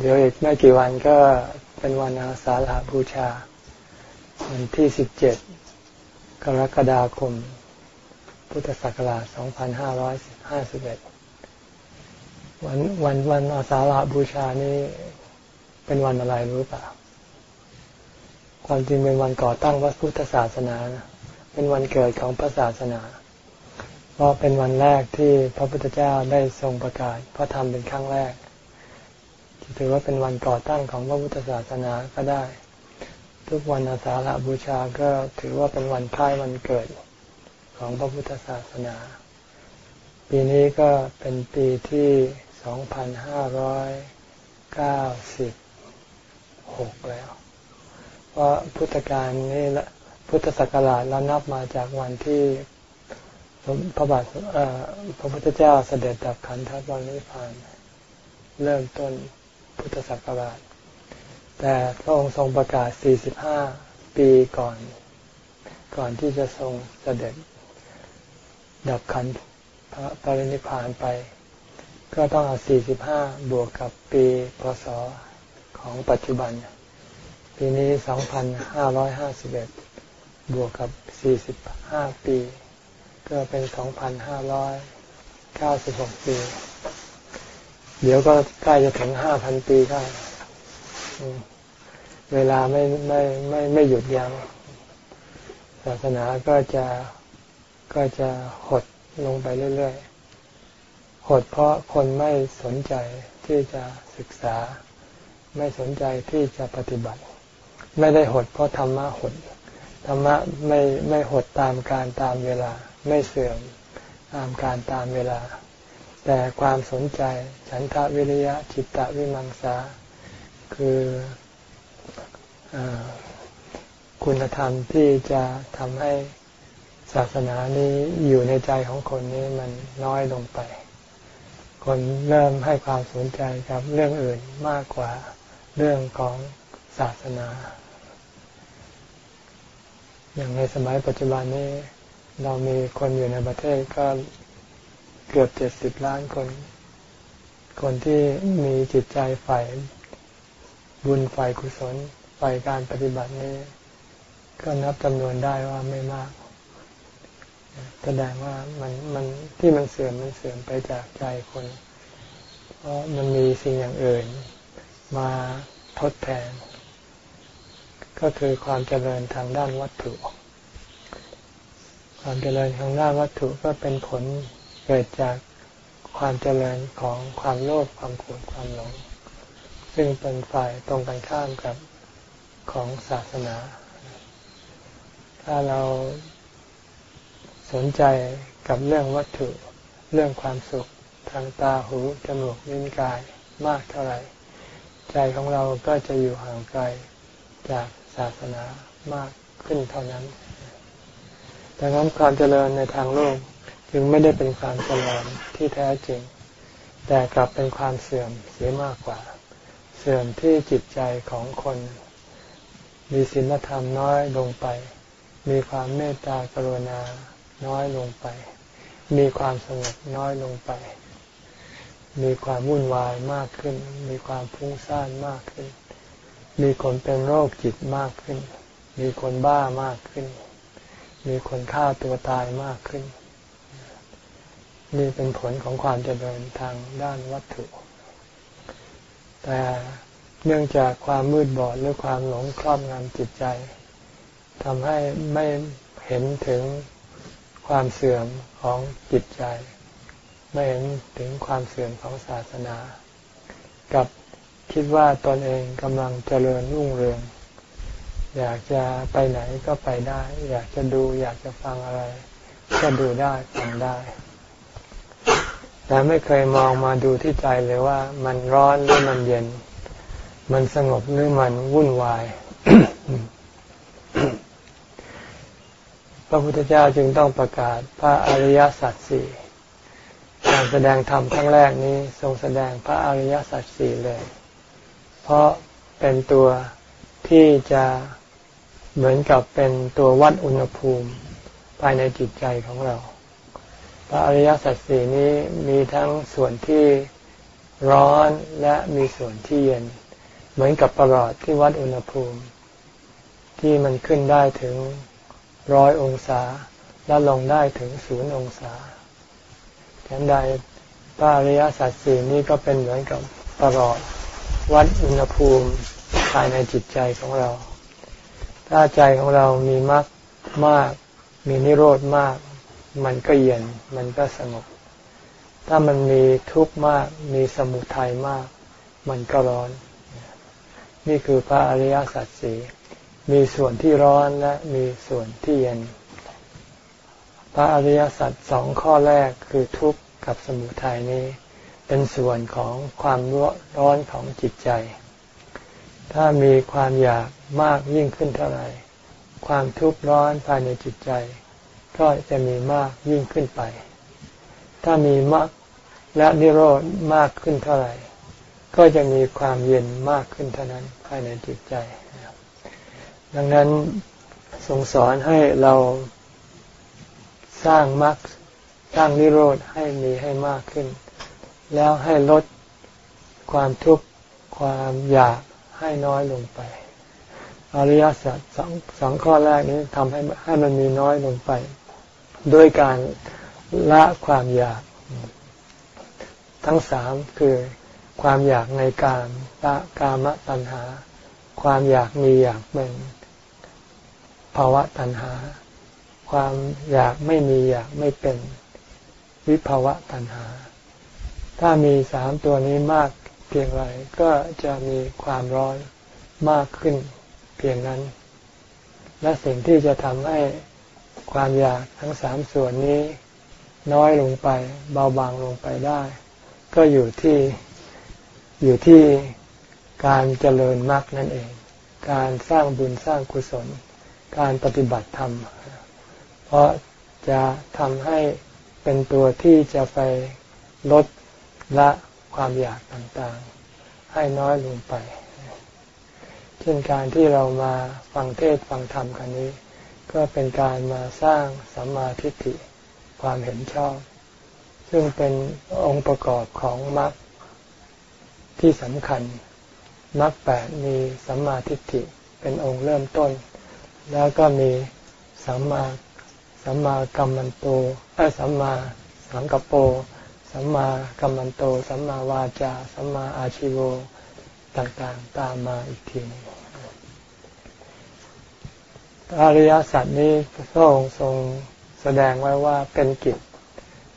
เดี๋ยวอีกไม่กี่วันก็เป็นวันอาสาฬหบูชา วันที่สิบเจ็ดกรกฎาคม พุทธศักราชสองพันห้าร้อยห้าสิบเอ็ดวันวันวันอาสาฬบูชานี้เป็นวันอะไรรู้เปล่า ความจริงเป็นวันก่อตั้งพระพุทธศาสนานะเป็นวันเกิดของพระศาสนา เพราะเป็นวันแรกที่พระพุทธเจ้าได้ทรงประกาศพระธรรมเป็นครั้งแรก ถือว่าเป็นวันก่อตั้งของพระพุทธศาสนาก็ได้ ทุกวันอาสาฬบูชาก็ถือว่าเป็นวันคล้ายวันเกิดของพระพุทธศาสนา ปีนี้ก็เป็นปีที่สองพันห้าร้อยเก้าสิบหกแล้ว เพราะพุทธกาลนี้ละพุทธศักราชเรานับมาจากวันที่พระบาทพระพุทธเจ้าเสด็จดับขันธปรินิพพานเริ่มต้น พุทธศักราช แต่พระองค์ทรงประกาศ 45 ปีก่อน ก่อนที่จะทรงเสด็จ ดับขันพระปรินิพพานไป ก็ต้องเอา 45 บวกกับปีพศของปัจจุบัน ปีนี้ 2551 บวกกับ 45 ปี ก็เป็น 2,596 ปี เดี๋ยวก็ใกล้จะถึงห้าพันปีได้เวลาไม่ไม่ไม่ไม่หยุดยัง้งศาสนาก็จะก็จะหดลงไปเรื่อยๆ หดเพราะคนไม่สนใจที่จะศึกษา ไม่สนใจที่จะปฏิบัติ ไม่ได้หดเพราะธรรมะหด ธรรมะไม่ไม่หดตามการตามเวลา ไม่เสื่อมตามการตามเวลา แต่ความสนใจฉันทะวิริยะจิตตะวิมังสา คืออคุณธรรมที่จะทำให้ศาสนานี้อยู่ในใจของคนนี้มันน้อยลงไป คนเริ่มให้ความสนใจกับเรื่องอื่นมากกว่าเรื่องของศาสนา อย่างในสมัยปัจจุบันนี้เรามีคนอยู่ในประเทศก็ เกือบเจ็ดสิบล้านคน คนที่มีจิตใจฝ่ายบุญฝ่ายกุศลฝ่ายการปฏิบัตินี้ ก็นับจำนวนได้ว่าไม่มากแสดงว่ามันมันที่มันเสื่อมมันเสื่อมไปจากใจคน เพราะมันมีสิ่งอย่างอื่นมาทดแทน ก็คือความเจริญทางด้านวัตถุ ความเจริญทางด้านวัตถุก็เป็นผล เกิดจากความเจริญของความโลภความโกรธความหลง ซึ่งเป็นฝ่ายตรงกันข้ามกับของศาสนา ถ้าเราสนใจกับเรื่องวัตถุเรื่องความสุขทางตาหูจมูกลิ้นกายมากเท่าไหร่ ใจของเราก็จะอยู่ห่างไกลจากศาสนามากขึ้นเท่านั้น ดังนั้นความเจริญในทางโลก จึงไม่ได้เป็นความเจริญที่แท้จริง แต่กลับเป็นความเสื่อมเสียมากกว่า เสื่อมที่จิตใจของคน มีศีลธรรมน้อยลงไป มีความเมตตากรุณาน้อยลงไป มีความสงบน้อยลงไป มีความวุ่นวายมากขึ้น มีความฟุ้งซ่านมากขึ้น มีคนเป็นโรคจิตมากขึ้น มีคนบ้ามากขึ้น มีคนฆ่าตัวตายมากขึ้น นี่เป็นผลของความเจริญทางด้านวัตถุ แต่เนื่องจากความมืดบอดหรือความหลงครอบงำจิตใจทำให้ไม่เห็นถึงความเสื่อมของจิตใจ ไม่เห็นถึงความเสื่อมของศาสนา กับคิดว่าตนเองกำลังเจริญรุ่งเรือง อยากจะไปไหนก็ไปได้ อยากจะดูอยากจะฟังอะไร ก็ดูได้ฟังได้ แต่ไม่เคยมองมาดูที่ใจเลยว่า มันร้อนหรือมันเย็น มันสงบหรือมันวุ่นวาย พระพุทธเจ้าจึงต้องประกาศพระอริยสัจสี่การแสดงธรรมครั้งแรกนี้ ทรงแสดงพระอริยสัจสี่เลย เพราะเป็นตัวที่จะเหมือนกับเป็นตัววัดอุณหภูมิภายในจิตใจของเรา พระอริยสัจสี่นี้มีทั้งส่วนที่ร้อนและมีส่วนที่เย็น เหมือนกับประหลอดที่วัดอุณหภูมิ ที่มันขึ้นได้ถึงร้อยองศา และลงได้ถึงศูนย์องศาฉันใดพระอริยสัจสี่นี้ก็เป็นเหมือนกับประหลอดวัดอุณหภูมิภายในจิตใจของเรา ถ้าใจของเรามีมากมาก มีนิโรธมาก มันก็เย็น มันก็สงบ ถ้ามันมีทุกข์มาก มีสมุทัยมาก มันก็ร้อน นี่คือพระอริยสัจสี่มีส่วนที่ร้อนและมีส่วนที่เย็น พระอริยสัจสองข้อแรกคือทุกข์กับสมุทัยนี้ เป็นส่วนของความร้อนของจิตใจ ถ้ามีความอยากมากยิ่งขึ้นเท่าไหร่ ความทุกข์ร้อนภายในจิตใจ ก็จะมีมากยิ่งขึ้นไป ถ้ามีมากและนิโรธมากขึ้นเท่าไหร่ ก็จะมีความเย็นมากขึ้นเท่านั้นภายในจิตใจ ดังนั้นทรงสอนให้เราสร้างมรรคสร้างนิโรธให้มีให้มากขึ้น แล้วให้ลดความทุกข์ความอยากให้น้อยลงไป อริยสัจสองสองข้อแรกนี้ทำให้ให้มันมีน้อยลงไป ด้วยการละความอยาก ทั้งสามคือความอยากในการละกามตัณหา ความอยากมีอยากเป็นภาวะตัณหา ความอยากไม่มีอยากไม่เป็นวิภาวะตัณหา ถ้ามีสามตัวนี้มากเพียงไรก็จะมีความร้อนมากขึ้นเพียงนั้น และสิ่งที่จะทำให้ ความอยากทั้งสามส่วนนี้น้อยลงไป เบาบางลงไปได้ ก็อยู่ที่อยู่ที่การเจริญมรรคนั่นเอง การสร้างบุญสร้างกุศล การปฏิบัติธรรม เพราะจะทำให้เป็นตัวที่จะไปลดละความอยากต่างๆ ให้น้อยลงไป เช่นการที่เรามาฟังเทศฟังธรรมกันนี้ ก็เป็นการมาสร้างสัมมาทิฏฐิความเห็นชอบ ซึ่งเป็นองค์ประกอบของมรรคที่สำคัญมรรคแปดมีสัมมาทิฏฐิเป็นองค์เริ่มต้น แล้วก็มีสัมมาสัมมากัมมันโตไอ้สัมมาสังกปรสัมมากัมมันโต สัมมาวาจา สัมมาอาชิโวต่างๆ ตามมาอีกทีนึง อริยสัจนี้พระองค์ทรงแสดงไว้ว่าเป็นกิจ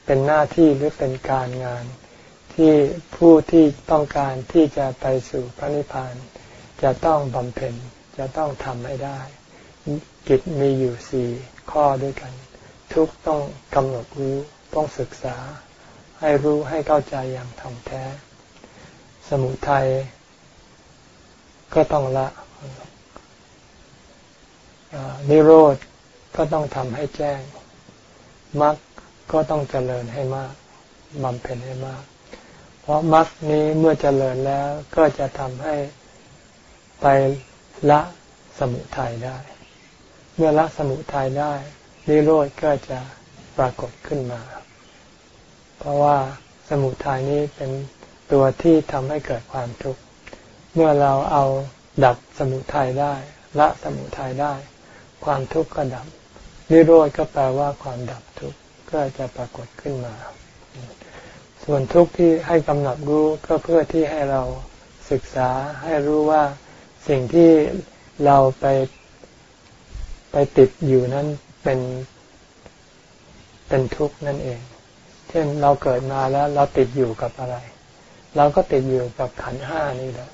เป็นหน้าที่หรือเป็นการงาน ที่ผู้ที่ต้องการที่จะไปสู่พระนิพพาน จะต้องบำเพ็ญจะต้องทำให้ได้ กิจมีอยู่สี่ข้อด้วยกัน ทุกต้องกำหนดรู้ต้องศึกษา ให้รู้ให้เข้าใจอย่างท่องแท้ สมุทัยก็ต้องละ นิโรธก็ต้องทำให้แจ้งมรรคก็ต้องเจริญให้มากบำเพ็ญให้มาก เพราะมรรคนี้เมื่อเจริญแล้วก็จะทำให้ไปละสมุทัยได้ เมื่อละสมุทัยได้นิโรธก็จะปรากฏขึ้นมา เพราะว่าสมุทัยนี้เป็นตัวที่ทำให้เกิดความทุกข์ เมื่อเราเอาดับสมุทัยได้ ละสมุทัยได้ ความทุกข์ก็ดับ นิโรธก็แปลว่าความดับทุกข์ก็จะปรากฏขึ้นมา ส่วนทุกข์ที่ให้กำหนดรู้ก็เพื่อที่ให้เราศึกษาให้รู้ว่าสิ่งที่เราไปไปติดอยู่นั้นเป็นเป็นทุกข์นั่นเอง เช่นเราเกิดมาแล้วเราติดอยู่กับอะไร เราก็ติดอยู่กับขันห้านี่แหละ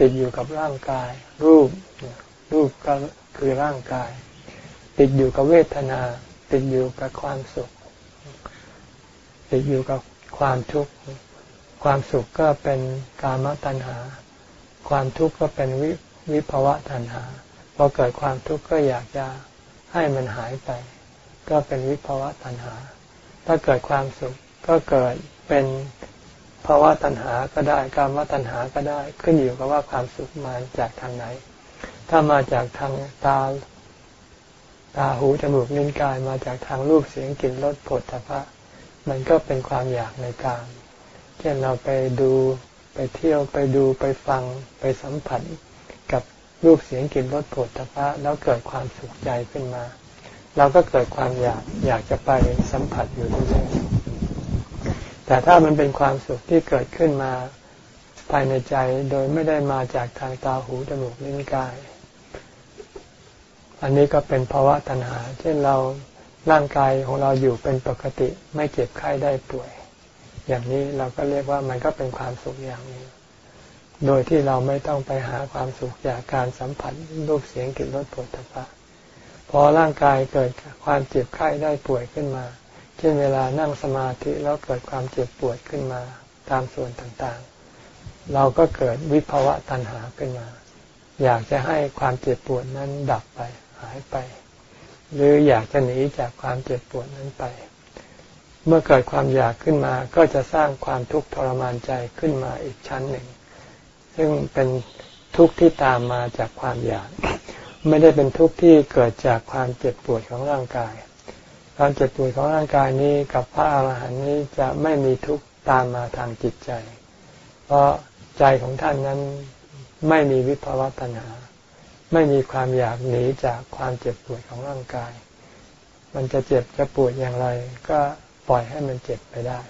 ติดอยู่กับร่างกาย รูป รูปก็ คือร่างกาย ติดอยู่กับเวทนา ติดอยู่กับความสุข ติดอยู่กับความทุกข์ ความสุขก็เป็นกามตัณหา ความทุกข์ก็เป็นวิวิภวะตัณหาพอเกิดความทุกข์ก็อยากจะให้มันหายไป ก็เป็นวิภาวะตัณหา ถ้าเกิดความสุขก็เกิดเป็นภาวะตัณหาก็ได้ การมตัณหาก็ได้ ขึ้นอยู่กับว่าความสุขมาจากทางไหน ถ้ามาจากทางตา ตาหูจมูกนิ้นกายมาจากทางรูปเสียงกลิ่นรสผลตภะมันก็เป็นความอยากในการจช่นเราไปดูไปเที่ยวไปดูไปฟังไปสัมผัสกับรูปเสียงกลิ่นรสผลตภะแล้วเกิดความสุขใจขึ้นมา เราก็เกิดความอยากอยากจะไปสัมผัสอยู่เรื่อยๆแต่ถ้ามันเป็นความสุขที่เกิดขึ้นมาภายในใจโดยไม่ได้มาจากทางตาหูจมูกลิ้นกาย อันนี้ก็เป็นภาวะตัณหา เช่นเราร่างกายของเราอยู่เป็นปกติไม่เจ็บไข้ได้ป่วย อย่างนี้เราก็เรียกว่ามันก็เป็นความสุขอย่างนี้ โดยที่เราไม่ต้องไปหาความสุขจากการสัมผัสรูปเสียงกลิ่นรสผลิภัณฑ์พอร่างกายเกิดความเจ็บไข้ได้ป่วยขึ้นมา เช่นเวลานั่งสมาธิแล้วเกิดความเจ็บปวดขึ้นมาตามส่วนต่างๆ เราก็เกิดวิภาวะตัณหาขึ้นมา อยากจะให้ความเจ็บปวดนั้นดับไปายไป หรืออยากจะหนีจากความเจ็บปวดนั้นไป เมื่อเกิดความอยากขึ้นมาก็จะสร้างความทุกข์ทรมานใจขึ้นมาอีกชั้นหนึ่ง ซึ่งเป็นทุกข์ที่ตามมาจากความอยาก ไม่ได้เป็นทุกข์ที่เกิดจากความเจ็บปวดของร่างกาย ความเจ็บปวดของร่างกายนี้กับพระอาหารหันต์นี้จะไม่มีทุกข์ตามมาทางจิตใจ เพราะใจของท่านนั้นไม่มีวิภวตัณหา ไม่มีความอยากหนีจากความเจ็บปวดของร่างกาย มันจะเจ็บจะปวดอย่างไร ก็ปล่อยให้มันเจ็บไปได้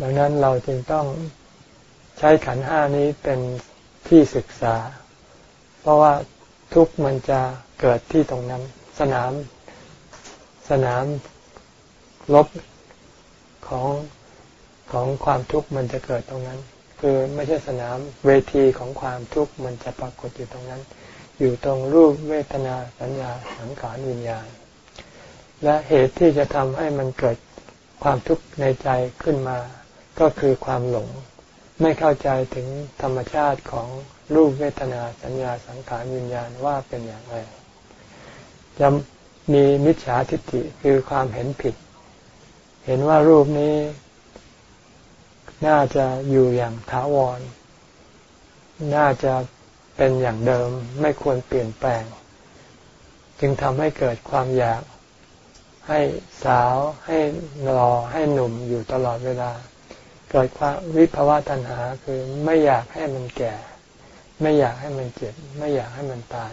ดังนั้นเราจึงต้องใช้ขันห้านี้เป็นที่ศึกษา เพราะว่าทุกมันจะเกิดที่ตรงนั้น สนาม สนามลบของของความทุกข์มันจะเกิดตรงนั้น คือไม่ใช่สนามเวทีของความทุกข์มันจะปรากฏอยู่ตรงนั้น อยู่ตรงรูปเวทนาสัญญาสังขารวิญญาณ และเหตุที่จะทำให้มันเกิดความทุกข์ในใจขึ้นมา ก็คือความหลง ไม่เข้าใจถึงธรรมชาติของรูปเวทนาสัญญาสังขารวิญญาณว่าเป็นอย่างไรจะมีมิจฉาทิฏฐิคือความเห็นผิด เห็นว่ารูปนี้ น่าจะอยู่อย่างถาวร น่าจะเป็นอย่างเดิมไม่ควรเปลี่ยนแปลง จึงทำให้เกิดความอยาก ให้สาวให้รอให้หนุ่มอยู่ตลอดเวลา เกิดความวิภาวะตัณหาคือไม่อยากให้มันแก่ ไม่อยากให้มันเจ็บ ไม่อยากให้มันตาย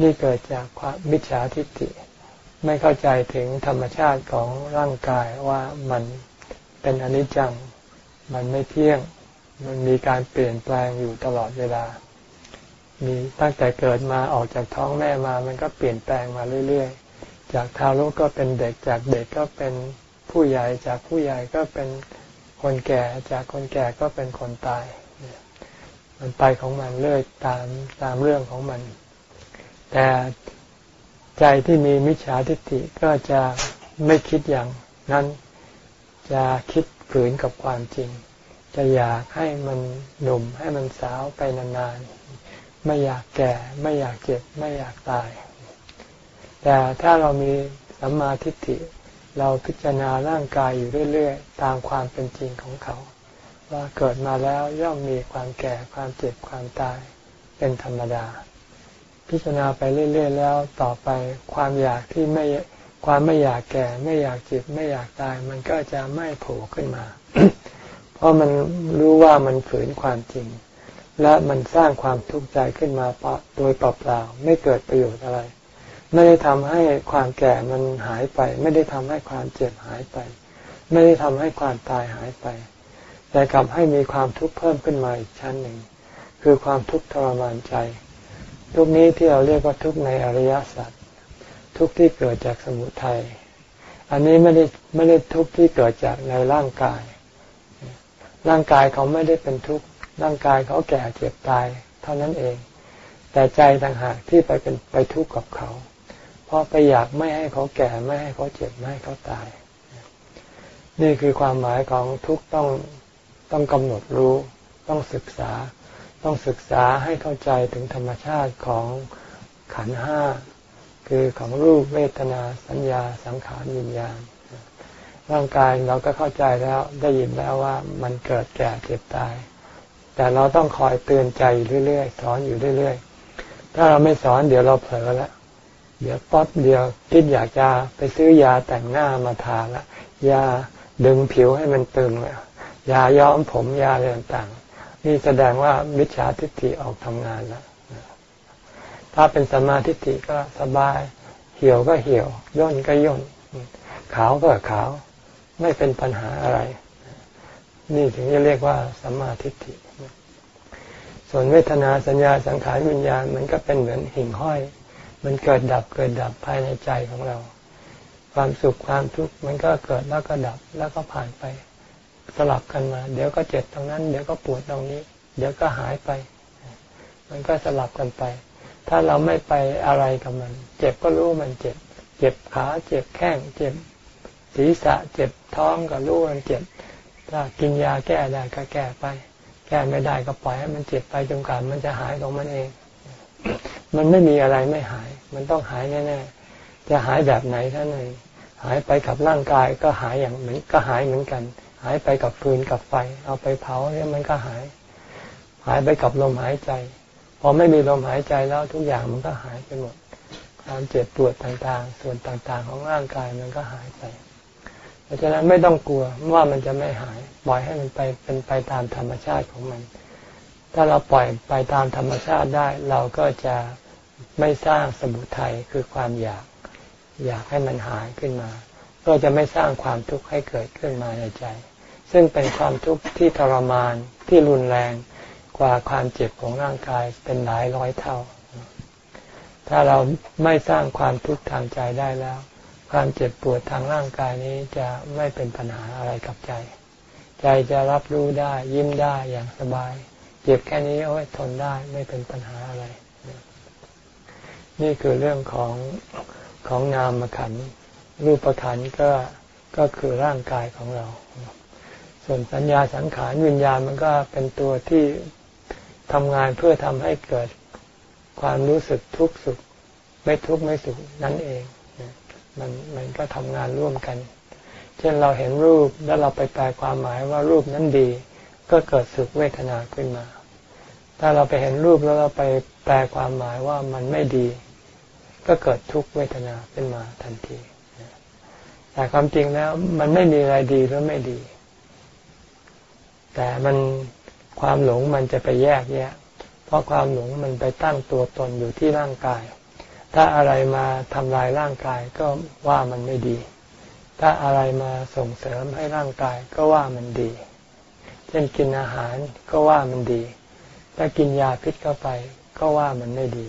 นี่เกิดจากความมิจฉาทิฏฐิไม่เข้าใจถึงธรรมชาติของร่างกายว่ามันเป็นอนิจจัง มันไม่เที่ยง มันมีการเปลี่ยนแปลงอยู่ตลอดเวลา มีตั้งแต่เกิดมาออกจากท้องแม่มา มันก็เปลี่ยนแปลงมาเรื่อยๆ จากทารกก็เป็นเด็ก จากเด็กก็เป็นผู้ใหญ่ จากผู้ใหญ่ก็เป็นคนแก่ จากคนแก่ก็เป็นคนตาย มันไปของมันเรื่อยตามตามเรื่องของมัน แต่ใจที่มีมิจฉาทิฏฐิก็จะไม่คิดอย่างนั้น จะคิด ฝืนกับความจริง จะอยากให้มันหนุ่มให้มันสาวไปนานๆ ไม่อยากแก่ ไม่อยากเจ็บ ไม่อยากตาย แต่ถ้าเรามีสัมมาทิฏฐิ เราพิจารณาร่างกายอยู่เรื่อยๆ ตามความเป็นจริงของเขา ว่าเกิดมาแล้วย่อมมีความแก่ความเจ็บความตายเป็นธรรมดา พิจารณาไปเรื่อย ๆ แล้วต่อไปความอยากที่ไม่ ความไม่อยากแก่ ไม่อยากเจ็บไม่อยากตาย มันก็จะไม่โผล่ขึ้นมา เพราะมันรู้ว่ามันฝืนความจริง และมันสร้างความทุกข์ใจขึ้นมาโดยเปล่าๆไม่เกิดประโยชน์อะไร ไม่ได้ทำให้ความแก่มันหายไป ไม่ได้ทำให้ความเจ็บหายไป ไม่ได้ทำให้ความตายหายไป แต่กลับให้มีความทุกข์เพิ่มขึ้นมาอีกชั้นหนึ่ง คือความทุกข์ทรมานใจ ทุกนี้ที่เราเรียกว่าทุกในอริยสัจ ทุกที่เกิดจากสมุทัยอันนี้ไม่ได้ไม่ได้ทุกที่เกิดจากในร่างกาย ร่างกายเขาไม่ได้เป็นทุกข์ร่างกายเขาแก่เจ็บตาย เท่านั้นเอง แต่ใจต่างหากที่ไปเป็นไปทุกข์กับเขา เพราะไปอยากไม่ให้เขาแก่ไม่ให้เขาเจ็บไม่ให้เขาตาย นี่คือความหมายของทุกต้องต้องกำหนดรู้ ต้องศึกษา ต้องศึกษาให้เข้าใจถึงธรรมชาติของขันห้า คือของรูปเวทนาสัญญาสังขารวิญญาณ ร่างกายเราก็เข้าใจแล้วได้ยินแล้วว่ามันเกิดแก่เจ็บตาย แต่เราต้องคอยเตือนใจเรื่อยๆสอนอยู่เรื่อยๆ ถ้าเราไม่สอนเดี๋ยวเราเผลอล้วเดี๋ยวป๊อปเดียวคิดอยากจะไปซื้อยาแต่งหน้ามาทาละยาดึงผิวให้มันตึงยาย้อมผมยาอะไรต่างๆนี่แสดงว่ามิจฉาทิฏฐิออกทำงานแล้ว ถ้าเป็นสมาธิฏฐิก็สบาย เหี่ยวก็เหี่ยว ย่นก็ย่น ขาวก็ขาว ไม่เป็นปัญหาอะไร นี่ถึงจะเรียกว่าสัมมาทิฏฐิส่วนเวทนาสัญญาสังขารวิญญาณมันก็เป็นเหมือนหิ่งห้อย มันเกิดดับเกิดดับภายในใจของเรา ความสุขความทุกข์มันก็เกิดแล้วก็ดับแล้วก็ผ่านไป สลับกันมา เดี๋ยวก็เจ็บตรงนั้น เดี๋ยวก็ปวดตรงนี้ เดี๋ยวก็หายไป มันก็สลับกันไป ถ้าเราไม่ไปอะไรกับมัน เจ็บก็รู้มันเจ็บ เจ็บขา เจ็บแข้ง เจ็บศีรษะ เจ็บท้องก็รู้มันเจ็บ ถ้ากินยาแก้ได้ก็แก้ไป แก้ไม่ได้ก็ปล่อยให้มันเจ็บไปจนกว่ามันจะหายของมันเอง มันไม่มีอะไรไม่หาย มันต้องหายแน่ๆ จะหายแบบไหนท่านเองหายไปกับร่างกายก็หายอย่างเหมือนก็หายเหมือนกัน หายไปกับฟืนกับไฟ เอาไปเผาเนี่ยมันก็หาย หายไปกับลมหายใจ พอไม่มีลมหายใจแล้วทุกอย่างมันก็หายไปหมด ความเจ็บปวดต่างๆ ส่วนต่างๆ ของร่างกายมันก็หายไป เพราะฉะนั้นไม่ต้องกลัวว่ามันจะไม่หาย ปล่อยให้มันไปเป็นไปตามธรรมชาติของมัน ถ้าเราปล่อยไปตามธรรมชาติได้ เราก็จะไม่สร้างสมุทัยคือความอยาก อยากให้มันหายขึ้นมา ก็จะไม่สร้างความทุกข์ให้เกิดขึ้นมาในใจ ซึ่งเป็นความทุกข์ที่ทรมานที่รุนแรง กว่าความเจ็บของร่างกายเป็นหลายร้อยเท่า ถ้าเราไม่สร้างความทุกข์ทางใจได้แล้ว ความเจ็บปวดทางร่างกายนี้จะไม่เป็นปัญหาอะไรกับใจ ใจจะรับรู้ได้ยิ้มได้อย่างสบาย เจ็บแค่นี้โอ้ยทนได้ไม่เป็นปัญหาอะไร นี่คือเรื่องของของนามขันรูปขันก็ก็คือร่างกายของเรา ส่วนสัญญาสังขารวิญญาณมันก็เป็นตัวที่ ทำงานเพื่อทำให้เกิดความรู้สึกทุกข์สุข ไม่ทุกข์ไม่สุขนั่นเองมันมันก็ทำงานร่วมกัน เช่นเราเห็นรูปแล้วเราไปแปลความหมายว่ารูปนั้นดี ก็เกิดสุขเวทนาขึ้นมา ถ้าเราไปเห็นรูปแล้วเราไปแปลความหมายว่ามันไม่ดี ก็เกิดทุกขเวทนาขึ้นมาทันทีแต่ความจริงแล้วมันไม่มีอะไรดีหรือไม่ดี แต่มัน ความหลงมันจะไปแยกแยะ เพราะความหลงมันไปตั้งตัวตนอยู่ที่ร่างกาย ถ้าอะไรมาทำลายร่างกายก็ว่ามันไม่ดี ถ้าอะไรมาส่งเสริมให้ร่างกายก็ว่ามันดี เช่นกินอาหารก็ว่ามันดี ถ้ากินยาพิษเข้าไปก็ว่ามันไม่ดี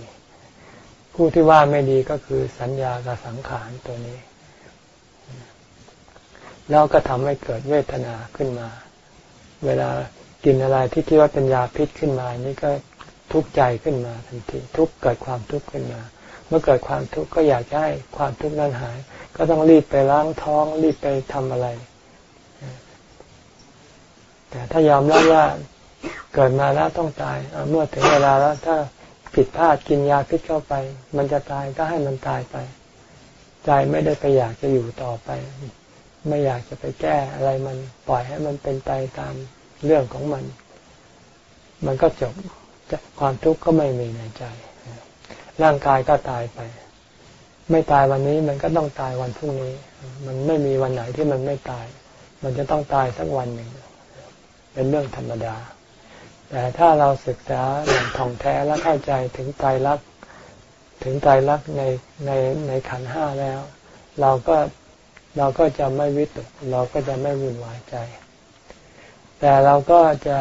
ผู้ที่ว่าไม่ดีก็คือสัญญากับสังขารตัวนี้ แล้วก็ทำให้เกิดเวทนาขึ้นมา เวลา กินอะไรที่คิดว่าเป็นยาพิษขึ้นมา นี่ก็ทุกข์ใจขึ้นมาทันทีทุกเกิดความทุกข์ขึ้นมา เมื่อเกิดความทุกข์ก็อยากให้ความทุกข์นั้นหาย ก็ต้องรีบไปล้างท้องรีบไปทำอะไร แต่ถ้ายอมรับว่าเกิดมาแล้วต้องตายเมื่อถึงเวลาแล้วถ้าผิดพลาดกินยาพิษเข้าไป มันจะตายก็ให้มันตายไป ใจไม่ได้ไปอยากจะอยู่ต่อไป ไม่อยากจะไปแก้อะไรมันปล่อยให้มันเป็นไปตาม เรื่องของมัน มันก็จบความทุกข์ก็ไม่มีในใจ ร่างกายก็ตายไป ไม่ตายวันนี้มันก็ต้องตายวันพรุ่งนี้ มันไม่มีวันไหนที่มันไม่ตาย มันจะต้องตายสักวันหนึ่ง เป็นเรื่องธรรมดา แต่ถ้าเราศึกษาอย่างท่องแท้และเข้าใจถึงใจรักถึงใจรักในในในขันห้าแล้ว เราก็เราก็จะไม่วิตกเราก็จะไม่วุ่นวายใจ แต่เราก็จะ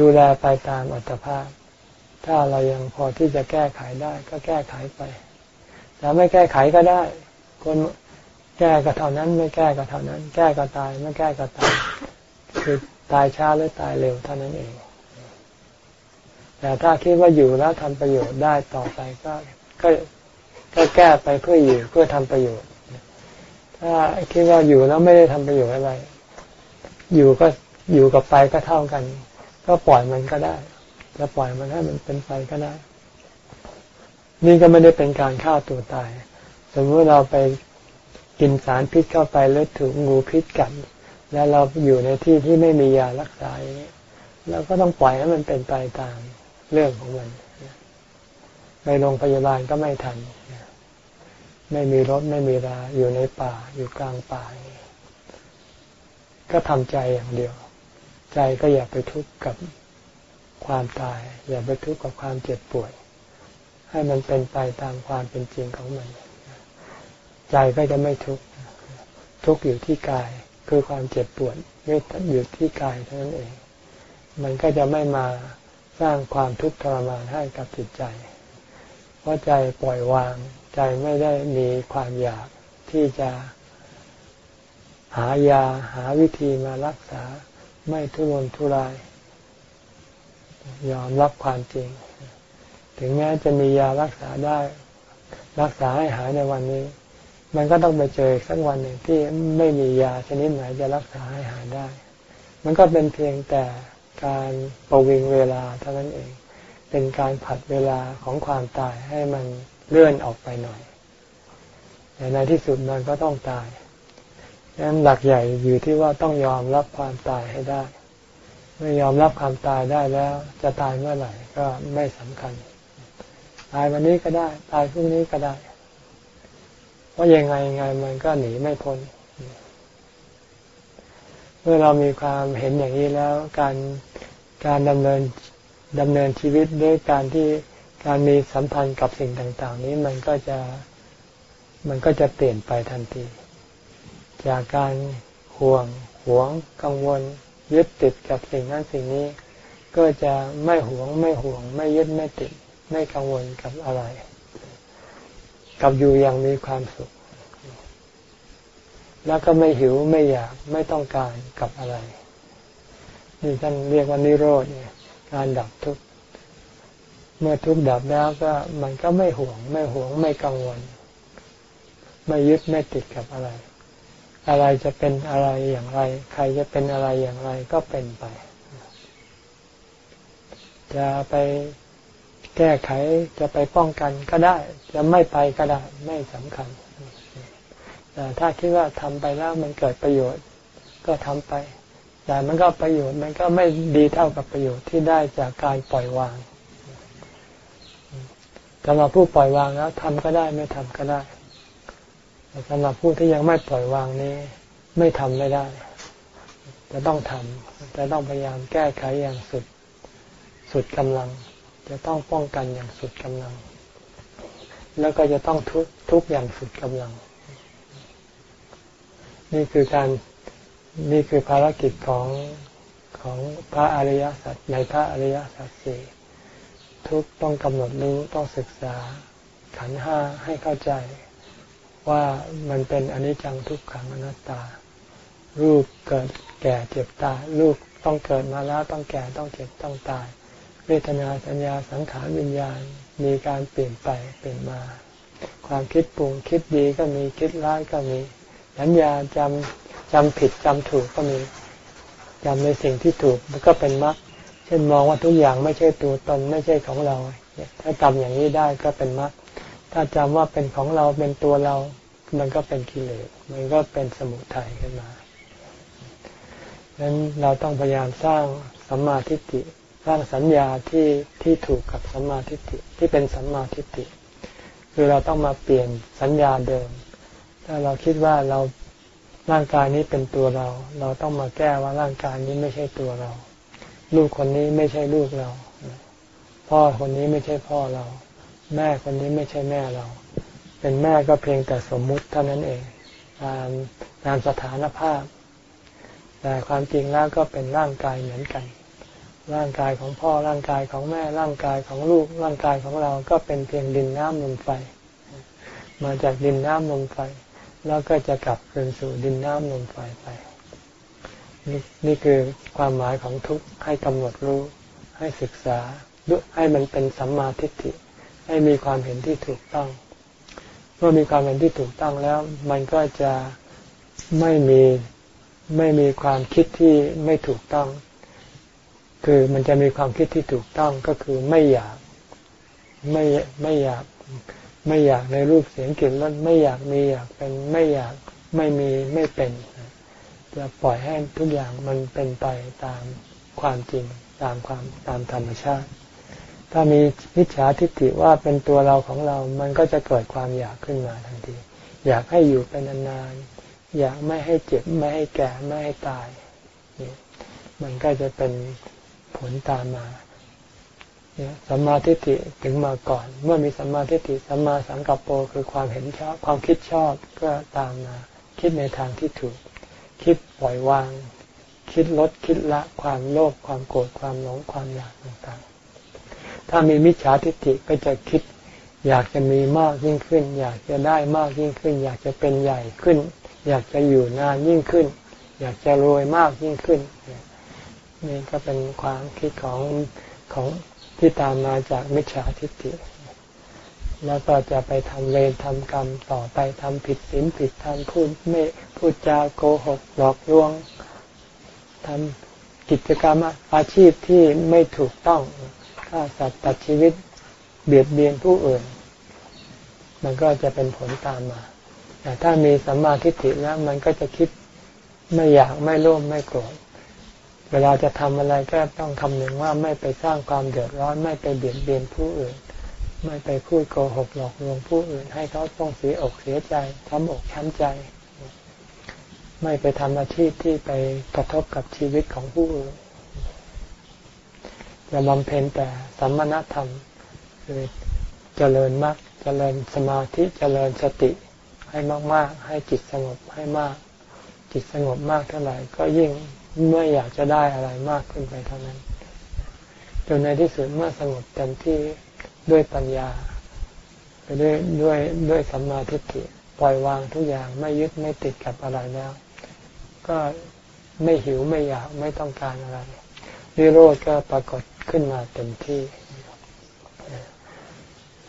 ดูแลไปตามอัตภาพ ถ้าเรายังพอที่จะแก้ไขได้ ก็แก้ไขไปแต่ไม่แก้ไขก็ได้ คนแก้ก็เท่านั้น ไม่แก้ก็เท่านั้น แก้ก็ตาย ไม่แก้ก็ตาย คือตายช้าหรือตายเร็วเท่านั้นเอง แต่ถ้าคิดว่าอยู่แล้วทำประโยชน์ได้ต่อไปก็ก็ก็แก้ไปเพื่ออยู่เพื่อทำประโยชน์ ถ้าคิดว่าอยู่แล้วไม่ได้ทำประโยชน์อะไร อยู่ก็ อยู่กับไปก็เท่ากัน ก็ปล่อยมันก็ได้จะปล่อยมันให้มันเป็นไปก็ได้ นี่ก็ไม่ได้เป็นการฆ่าตัวตาย สมมติเราไปกินสารพิษเข้าไปแล้วถูกงูพิษกัดแล้วเราอยู่ในที่ที่ไม่มียารักษาอย่างนี้เราก็ต้องปล่อยให้มันเป็นไปตามเรื่องของมันไปโรงพยาบาลก็ไม่ทัน ไม่มีรถไม่มีราอยู่ในป่าอยู่กลางป่า ก็ทำใจอย่างเดียว ใจก็อย่าไปทุกข์กับความตาย อย่าไปทุกข์กับความเจ็บป่วย ให้มันเป็นไปตามความเป็นจริงของมัน ใจก็จะไม่ทุกข์ทุกข์อยู่ที่กายคือความเจ็บปวดไม่อยู่ที่กายเท่านั้นเอง มันก็จะไม่มาสร้างความทุกข์ทรมานให้กับจิตใจ เพราะใจปล่อยวาง ใจไม่ได้มีความอยากที่จะหายาหาวิธีมารักษา ไม่ทุรนทุราย ยอมรับความจริง ถึงแม้จะมียารักษาได้ รักษาให้หายในวันนี้ มันก็ต้องไปเจอสักวันหนึ่งที่ไม่มียาชนิดไหนจะรักษาให้หายได้ มันก็เป็นเพียงแต่การประวิงเวลาเท่านั้นเอง เป็นการผัดเวลาของความตายให้มันเลื่อนออกไปหน่อยแต่ในที่สุดมันก็ต้องตาย ดังนั้นหลักใหญ่อยู่ที่ว่าต้องยอมรับความตายให้ได้เมื่อยอมรับความตายได้แล้ว จะตายเมื่อไหร่ก็ไม่สำคัญ ตายวันนี้ก็ได้ ตายพรุ่งนี้ก็ได้ เพราะยังไงยังไงมันก็หนีไม่พ้น เมื่อเรามีความเห็นอย่างนี้แล้ว การการดำเนินดำเนินชีวิตด้วยการที่การมีสัมพันธ์กับสิ่งต่าง ๆ นี้มันก็จะมันก็จะเปลี่ยนไปทันที จากการห่วงหวงกังวล ยึดติดกับสิ่งนั้นสิ่งนี้ ก็จะไม่หวงไม่ห่วง ไม่ยึดไม่ติด ไม่กังวลกับอะไร กับอยู่อย่างมีความสุข แล้วก็ไม่หิวไม่อยากไม่ต้องการกับอะไรนี่ท่านเรียกว่านิโรธเนี่ยการดับทุกข์เมื่อทุกข์ดับแล้วก็มันก็ไม่ห่วง ไม่ห่วงไม่กังวล ไม่ยึดไม่ติดกับอะไร อะไรจะเป็นอะไรอย่างไร ใครจะเป็นอะไรอย่างไรก็เป็นไป จะไปแก้ไขจะไปป้องกันก็ได้ จะไม่ไปก็ได้ไม่สำคัญแต่ถ้าคิดว่าทำไปแล้วมันเกิดประโยชน์ก็ทำไป แต่มันก็ประโยชน์มันก็ไม่ดีเท่ากับประโยชน์ที่ได้จากการปล่อยวางสำหรับผู้ปล่อยวางแล้วทำก็ได้ไม่ทำก็ได้ สำหรับผู้ที่ยังไม่ปล่อยวางนี้ ไม่ทำไม่ได้ จะต้องทำจะต้องพยายามแก้ไขอย่างสุดสุดกำลัง จะต้องป้องกันอย่างสุดกำลัง แล้วก็จะต้องทุกทุกอย่างสุดกำลัง นี่คือการนี่คือภารกิจของของพระอริยสัจในพระอริยสัจสี่ทุกต้องกำหนดรู้ต้องศึกษาขันห้าให้เข้าใจ ว่ามันเป็นอนิจจังทุกขังอนัตตา รูปเกิดแก่เจ็บตายรูปต้องเกิดมาแล้วต้องแก่ต้องเจ็บต้องตาย เวทนาสัญญาสังขารวิญญาณมีการเปลี่ยนไปเปลี่ยนมา ความคิดปรุงคิดดีก็มีคิดร้ายก็มีสัญญาจำจำผิดจำถูกก็มีจำในสิ่งที่ถูกมันก็เป็นมรรคเช่นมองว่าทุกอย่างไม่ใช่ตัวตนไม่ใช่ของเราถ้าจำอย่างนี้ได้ก็เป็นมรรค ถ้าจำว่าเป็นของเราเป็นตัวเรา มันก็เป็นกิเลส มันก็เป็นสมุทัยขึ้นมาดังนั้นเราต้องพยายามสร้างสัมมาทิฏฐิ สร้างสัญญาที่ที่ถูกกับสัมมาทิฏฐิที่เป็นสัมมาทิฏฐิ คือเราต้องมาเปลี่ยนสัญญาเดิม ถ้าเราคิดว่าเราร่างกายนี้เป็นตัวเรา เราต้องมาแก้ว่าร่างกายนี้ไม่ใช่ตัวเรา ลูกคนนี้ไม่ใช่ลูกเรา พ่อคนนี้ไม่ใช่พ่อเรา แม่คนนี้ไม่ใช่แม่เรา เป็นแม่ก็เพียงแต่สมมุติเท่านั้นเองตามตามสถานภาพ แต่ความจริงแล้วก็เป็นร่างกายเหมือนกัน ร่างกายของพ่อร่างกายของแม่ร่างกายของลูกร่างกายของเราก็เป็นเพียงดินน้ำลมไฟ มาจากดินน้ำลมไฟ แล้วก็จะกลับคืนสู่ดินน้ำลมไฟไปนี่นี่คือความหมายของทุกข์ให้กำหนดรู้ให้ศึกษาให้มันเป็นสัมมาทิฏฐิ ให้มีความเห็นที่ถูกต้อง เมื่อมีความเห็นที่ถูกต้องแล้ว มันก็จะไม่มีไม่มีความคิดที่ไม่ถูกต้อง คือมันจะมีความคิดที่ถูกต้องก็คือไม่อยากไม่ไม่อยากไม่อยากในรูปเสียงกลิ่นรสไม่อยากมีอยากเป็นไม่อยากไม่มีไม่เป็น จะปล่อยให้ทุกอย่างมันเป็นไปตามความจริงตามความตามธรรมชาติ ถ้ามีมิจฉาทิฏฐิว่าเป็นตัวเราของเรา มันก็จะเกิดความอยากขึ้นมาทันที อยากให้อยู่เป็นนานๆ อยากไม่ให้เจ็บ ไม่ให้แก่ ไม่ให้ตายนี่มันก็จะเป็นผลตามมาเนี่ยสัมมาทิฏฐิถึงมาก่อน เมื่อมีสัมมาทิฏฐิสัมมาสังกัปโปคือความเห็นชอบ ความคิดชอบก็ตามมา คิดในทางที่ถูก คิดปล่อยวาง คิดลดคิดละความโลภความโกรธความหลงความอยากต่าง ถ้ามีมิจฉาทิฏฐิก็จะคิด อยากจะมีมากยิ่งขึ้น อยากจะได้มากยิ่งขึ้น อยากจะเป็นใหญ่ขึ้น อยากจะอยู่นานยิ่งขึ้น อยากจะรวยมากยิ่งขึ้น นี่ก็เป็นความคิดของของที่ตามมาจากมิจฉาทิฏฐิแล้วก็จะไปทำเวรทำกรรมต่อไปทำผิดศีลผิดธรรมพูดไม่พูดจาโกหกหลอกลวงทำกิจกรรมอาชีพที่ไม่ถูกต้อง ฆ่าสัตว์ตัดชีวิต เบียดเบียนผู้อื่น มันก็จะเป็นผลตามมา แต่ถ้ามีสัมมาทิฏฐิแล้วมันก็จะคิดไม่อยากไม่โลภไม่โกรธเวลาจะทำอะไรก็ต้องคำนึงว่าไม่ไปสร้างความเดือดร้อนไม่ไปเบียดเบียนผู้อื่น ไม่ไปพูดโกหกหลอกลวงผู้อื่น ให้เขาต้องเสียอกเสียใจทำอกช้ำใจ ไม่ไปทำอาชีพที่ไปกระทบกับชีวิตของผู้อื่น จะบำเพ็ญแต่สัมมณธรรม คือเจริญมากเจริญสมาธิเจริญสติให้มาก ๆ ให้จิตสงบให้มาก จิตสงบมากเท่าไหร่ ก็ยิ่งเมื่ออยากจะได้อะไรมากขึ้นไปเท่านั้นจนในที่สุดเมื่อสงบเต็มที่ด้วยปัญญาไปด้วยด้วยด้วยสัมมาทิฏฐิปล่อยวางทุกอย่างไม่ยึดไม่ติดกับอะไรแล้ว ก็ไม่หิวไม่อยากไม่ต้องการอะไรนิโรธก็ปรากฏ ขึ้นมาเต็มที่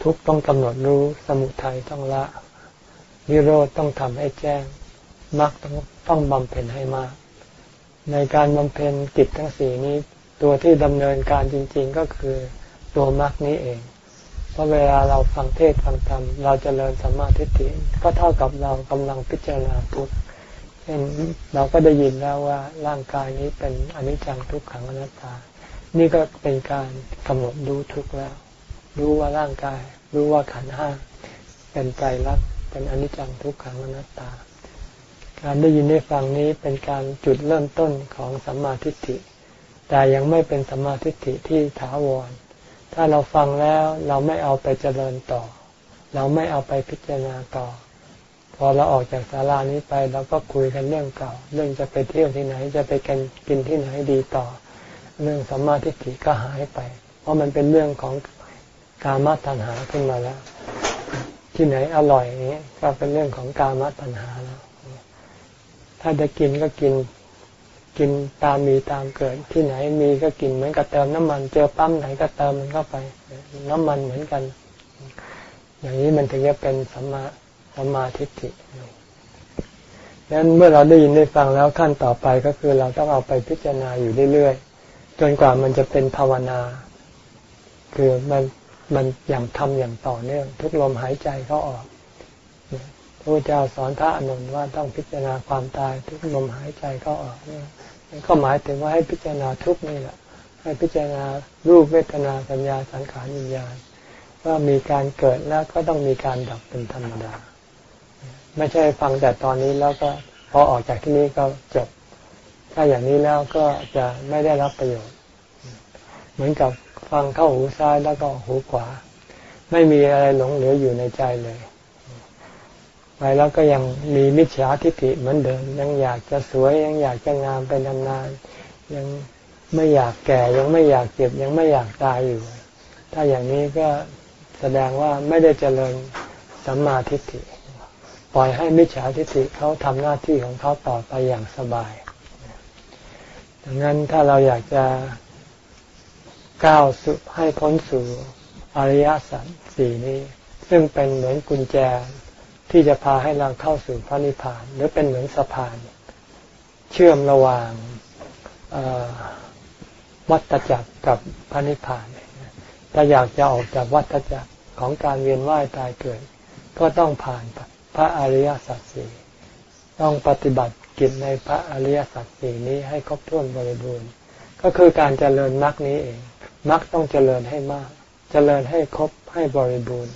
ทุกต้องกำหนดรู้สมุทัยต้องละนิโรธต้องทำให้แจ้งมรรคต้องต้องบำเพ็ญให้มาก ในการบำเพ็ญกิจทั้งสี่นี้ ตัวที่ดำเนินการจริง ๆก็คือตัวมรรคนี้เอง เพราะเวลาเราฟังเทศฟังธรรมเราจเจริญสัมมาทิฏฐิก็เท่ากับเรากำลังพิจารณาทุกเช่นเราก็ได้ยินแล้วว่าร่างกายนี้เป็นอนิจจังทุกขังอนัตตา นี่ก็เป็นการกำหนดรู้ทุกแล้ว รู้ว่าร่างกาย รู้ว่าขันห้าเป็นใจรักเป็นอนิจจังทุกขังอนัตตา การได้ยินได้ฟังนี้เป็นการจุดเริ่มต้นของสัมมาทิฏฐิ แต่ยังไม่เป็นสัมมาทิฏฐิที่ถาวร ถ้าเราฟังแล้วเราไม่เอาไปเจริญต่อ เราไม่เอาไปพิจารณาต่อ พอเราออกจากศาลานี้ไปเราก็คุยกันเรื่องเก่า เรื่องจะไปเที่ยวที่ไหนจะไปกินกินที่ไหนดีต่อ เรื่องสัมมาทิฏฐิก็หายไป เพราะมันเป็นเรื่องของการมัตัญหาขึ้นมาแล้ว ที่ไหนอร่อยนี้ก็เป็นเรื่องของการมัตัญหาแล้ว ถ้าจะกินก็กินกินตามมีตามเกิด ที่ไหนมีก็กินเหมือนกับเติมน้ำมัน เจอปั๊มไหนก็เติมมันเข้าไป น้ำมันเหมือนกัน อย่างนี้มันถึงจะเป็นสัมมาสัมมาทิฏฐิดังนั้นเมื่อเราได้ยินได้ฟังแล้วขั้นต่อไปก็คือเราต้องเอาไปพิจารณาอยู่เรื่อยๆ จนกว่ามันจะเป็นภาวนา คือมันมันอย่างทำอย่างต่อเนื่อง ทุกลมหายใจเขาออกพระเจ้าสอนพระอนุนว่าต้องพิจารณาความตาย ทุกลมหายใจเข้าออกเนี่ยก็หมายถึงว่าให้พิจารณาทุกนี่แหละ ให้พิจารณารูปเวทนาสัญญาสังขารวิญญาณว่ามีการเกิดแล้วก็ต้องมีการดับเป็นธรรมดา ไม่ใช่ฟังแต่ตอนนี้แล้วก็พอออกจากที่นี้ก็จบ ถ้าอย่างนี้แล้วก็จะไม่ได้รับประโยชน์ เหมือนกับฟังเข้าหูซ้ายแล้วก็หูขวา ไม่มีอะไรหลงเหลืออยู่ในใจเลยไปแล้วก็ยังมีมิจฉาทิฏฐิเหมือนเดิม ยังอยากจะสวยยังอยากจะงามเป็นนานๆยังไม่อยากแก่ยังไม่อยากเจ็บยังไม่อยากตายอยู่ ถ้าอย่างนี้ก็แสดงว่าไม่ได้เจริญสัมมาทิฏฐิ ปล่อยให้มิจฉาทิฏฐิเขาทำหน้าที่ของเขาต่อไปอย่างสบาย ดังนั้นถ้าเราอยากจะก้าวสุให้พ้นสู่อริยสัจสี่นี้ ซึ่งเป็นเหมือนกุญแจที่จะพาให้เราเข้าสู่พระนิพพาน หรือเป็นเหมือนสะพาน เชื่อมระหว่างวัฏจักรกับพระนิพพาน ถ้าอยากจะออกจากวัฏจักรของการเวียนว่ายตายเกิด ก็ต้องผ่านพระอริยสัจสี่ต้องปฏิบัติ กิจในพระอริยสัจสี่นี้ให้ครบถ้วนบริบูรณ์ ก็คือการเจริญมรรคนี้เองมรรคต้องเจริญให้มาก เจริญให้ครบให้บริบูรณ์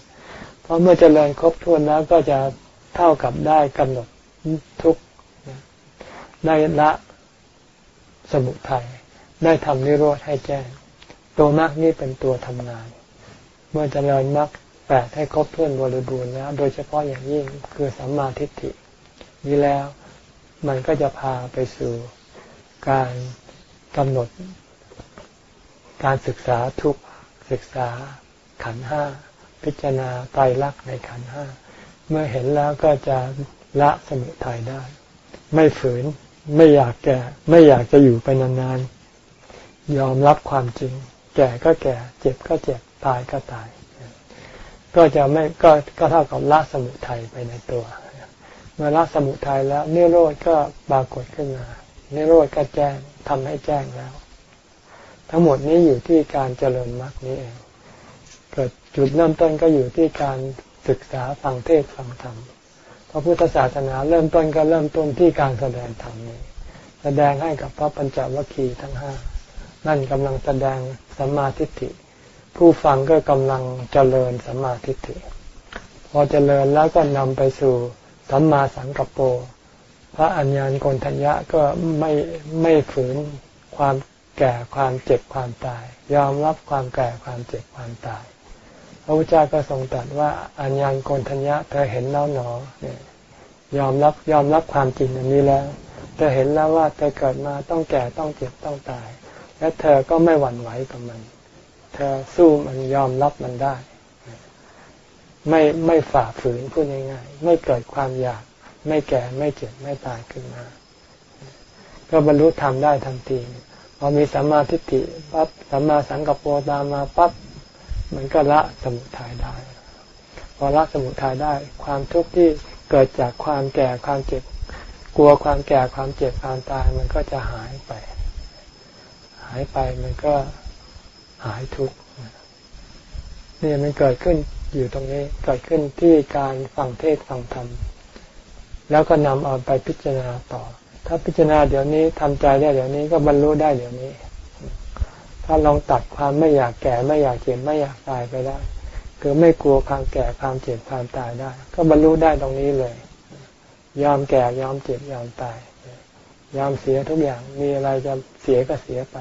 เพราะเมื่อเจริญครบถ้วนแล้วก็จะเท่ากับได้กำหนดทุกได้ละสมุทัยได้ทำนิโรธให้แจ้ง ตัวมรรคนี่เป็นตัวทำงาน เมื่อเจริญมรรคแปดให้ครบถ้วนบริบูรณ์แล้ว โดยเฉพาะอย่างยิ่งคือสัมมาทิฏฐินี้แล้ว มันก็จะพาไปสู่การกำหนด การศึกษาทุกศึกษาขันห้า พิจารณาไตรลักษณ์ในขันห้า เมื่อเห็นแล้วก็จะละสมุทัยได้ ไม่ฝืนไม่อยากแก่ ไม่อยากจะอยู่ไปนานๆ ยอมรับความจริง แก่ก็แก่ เจ็บก็เจ็บ ตายก็ตาย ก็จะไม่ก็ก็เท่ากับละสมุทัยไปในตัว เมื่อละสมุทัยแล้วนิโรธก็ปรากฏขึ้นมานิโรธก็แจ้งทำให้แจ้งแล้ว ทั้งหมดนี้อยู่ที่การเจริญมรรคนี้เองเกิดจุดเริ่มต้นก็อยู่ที่การศึกษาฟังเทศฟังธรรมพระพุทธศาสนาเริ่มต้นก็เริ่มต้นที่การแสดงธรรมนี้ แสดงให้กับพระปัญจวัคคีย์ทั้งห้านั่นกำลังแสดงสัมมาทิฏฐิ ผู้ฟังก็กำลังเจริญสัมมาทิฏฐิ พอเจริญแล้วก็นำไปสู่ สัมมาสังกัปโปพระอัญญาณโกนทัญญะก็ไม่ไม่ฝืนความแก่ความเจ็บความตาย ยอมรับความแก่ความเจ็บความตาย พระพุทธเจ้าก็ทรงตรัสว่าอัญญาณโกนทัญญะเธอเห็นแล้วหนอเนี่ยยอมรับยอมรับความจริงอันนี้แล้ว เธอเห็นแล้วว่าเธอเกิดมาต้องแก่ต้องเจ็บต้องตาย และเธอก็ไม่หวั่นไหวกับมัน เธอสู้มันยอมรับมันได้ ไม่ไม่ฝ่าฝืนพูดง่ายๆไม่เกิดความอยาก ไม่แก่ไม่เจ็บไม่ตายขึ้นมา ก็บรรลุธรรมได้ทันทีพอมีสัมมาทิฏฐิปั๊บสัมมาสังกัปปะตามมาปั๊บมันก็ละสมุทัยได้ พอละสมุทัยได้ ความทุกข์ที่เกิดจากความแก่ความเจ็บ กลัวความแก่ความเจ็บความตายมันก็จะหายไป หายไปมันก็หายทุกข์นี่มันเกิดขึ้น อยู่ตรงนี้เกิดขึ้นที่การฟังเทศฟังธรรม แล้วก็นำเอาไปพิจารณาต่อ ถ้าพิจารณาเดี๋ยวนี้ทำใจได้เดี๋ยวนี้ก็บรรลุได้เดี๋ยวนี้ ถ้าลองตัดความไม่อยากแก่ไม่อยากเจ็บไม่อยากตายไปได้คือไม่กลัวความแก่ความเจ็บความตายได้ ก็บรรลุได้ตรงนี้เลย ยอมแก่ยอมเจ็บยอมตาย ยอมเสียทุกอย่างมีอะไรจะเสียก็เสียไป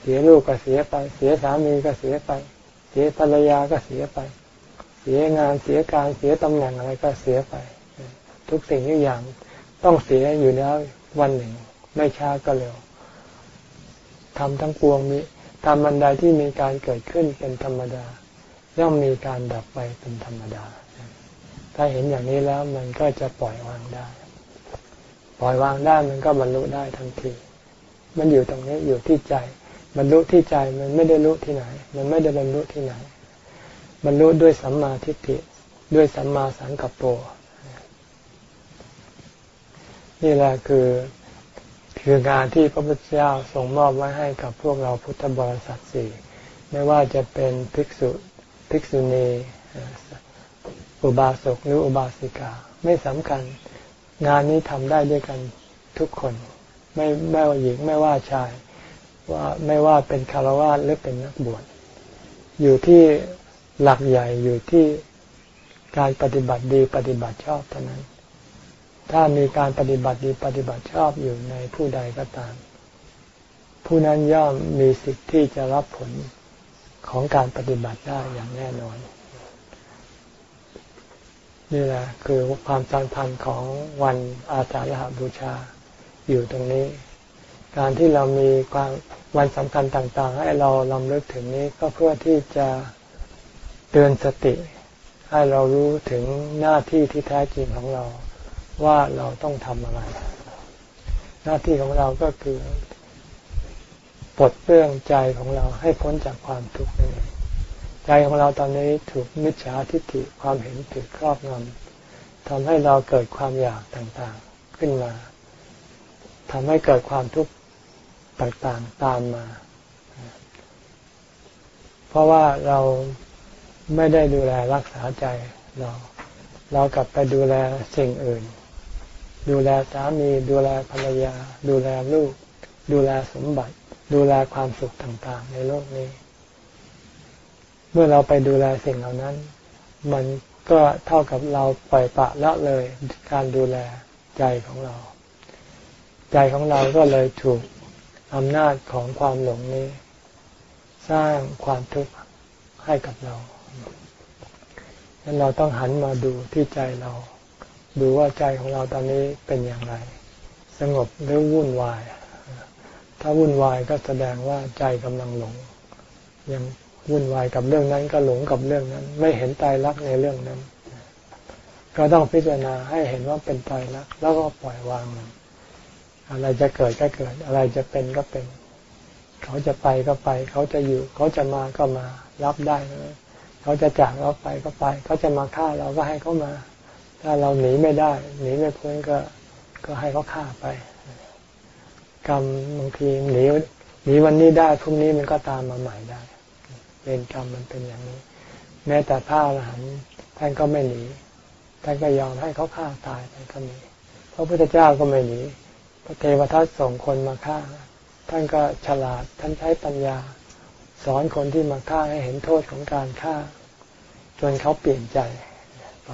เสียลูกก็เสียไป เสียสามีก็เสียไป เสียภรรยาก็เสียไป สียงานเสียการเสียตำแหน่งอะไรก็เสียไป ทุกสิ่งทุกอย่างต้องเสียอยู่แล้ววันหนึ่ง ไม่ช้าก็เร็วทำทั้งปวงมีทำบันไดที่มีการเกิดขึ้นเป็นธรรมดา ย่อมมีการดับไปเป็นธรรมดา ถ้าเห็นอย่างนี้แล้วมันก็จะปล่อยวางได้ ปล่อยวางได้มันก็บรรลุได้ทันที มันอยู่ตรงนี้อยู่ที่ใจ บรรลุที่ใจมันไม่ได้รู้ที่ไหน มันไม่ได้บรรลุที่ไหน บรรลุด้วยสัมมาทิฏฐิด้วยสัมมาสังกัปโปนี่แหละคือคืองานที่พระพุทธเจ้าทรงมอบไว้ให้กับพวกเราพุทธบริษัทสี่ไม่ว่าจะเป็นภิกษุภิกษุณีอุบาสกหรืออุบาสิกา ไม่สำคัญ งานนี้ทำได้ด้วยกันทุกคน ไม่ไม่ว่าหญิงไม่ว่าชาย ว่าไม่ว่าเป็นคารวะหรือเป็นนักบวชอยู่ที่ หลักใหญ่อยู่ที่การปฏิบัติดีปฏิบัติชอบเท่านั้น ถ้ามีการปฏิบัติดีปฏิบัติชอบอยู่ในผู้ใดก็ตาม ผู้นั้นย่อมมีสิทธิ์ที่จะรับผลของการปฏิบัติได้อย่างแน่นอน นี่แหละคือความสำคัญของวันอาสาฬหบูชาอยู่ตรงนี้ การที่เรามีความวันสำคัญต่าง ๆ ให้เราลำลึกถึงนี้ก็เพื่อที่จะ เตือนสติ ให้เรารู้ถึงหน้าที่ที่แท้จริงของเราว่าเราต้องทำอะไร หน้าที่ของเราก็คือปลดเปลื้องใจของเราให้พ้นจากความทุกข์นั่นเองใจของเราตอนนี้ถูกมิจฉาทิฏฐิความเห็นผิดครอบงำทำให้เราเกิดความอยากต่างๆขึ้นมาทำให้เกิดความทุกข์ต่างๆตามมา เพราะว่าเรา ไม่ได้ดูแลรักษาใจเรา เรากลับไปดูแลสิ่งอื่น ดูแลสามี ดูแลภรรยา ดูแลลูก ดูแลสมบัติ ดูแลความสุขต่างๆ ในโลกนี้ เมื่อเราไปดูแลสิ่งเหล่านั้น มันก็เท่ากับเราปล่อยปะละเลยการดูแลใจของเรา ใจของเราก็เลยถูกอำนาจของความหลงนี้ สร้างความทุกข์ให้กับเรา นั้นเราต้องหันมาดูที่ใจเรา ดูว่าใจของเราตอนนี้เป็นอย่างไร สงบหรือวุ่นวาย ถ้าวุ่นวายก็แสดงว่าใจกำลังหลง ยังวุ่นวายกับเรื่องนั้นก็หลงกับเรื่องนั้น ไม่เห็นตายรักในเรื่องนั้น ก็ต้องพิจารณาให้เห็นว่าเป็นตายรักแล้วก็ปล่อยวางมันอะไรจะเกิดก็เกิด อะไรจะเป็นก็เป็น เขาจะไปก็ไป เขาจะอยู่ เขาจะมาก็มา รับได้นะ เขาจะจากเราไปก็ไป เขาจะมาฆ่าเราก็ให้เขามา ถ้าเราหนีไม่ได้ หนีไม่พ้นก็ก็ให้เขาฆ่าไป กรรมบางทีหนีหนีวันนี้ได้พรุ่งนี้มันก็ตามมาใหม่ได้เวรกรรมมันเป็นอย่างนี้ แม้แต่พระอรหันต์ท่านก็ไม่หนีท่านก็ยอมให้เขาฆ่าตายไปก็มีพระพุทธเจ้าก็ไม่หนีพระเทวทัตส่งคนมาฆ่า ท่านก็ฉลาดท่านใช้ปัญญา สอนคนที่มาฆ่าให้เห็นโทษของการฆ่า จนเขาเปลี่ยนใจไป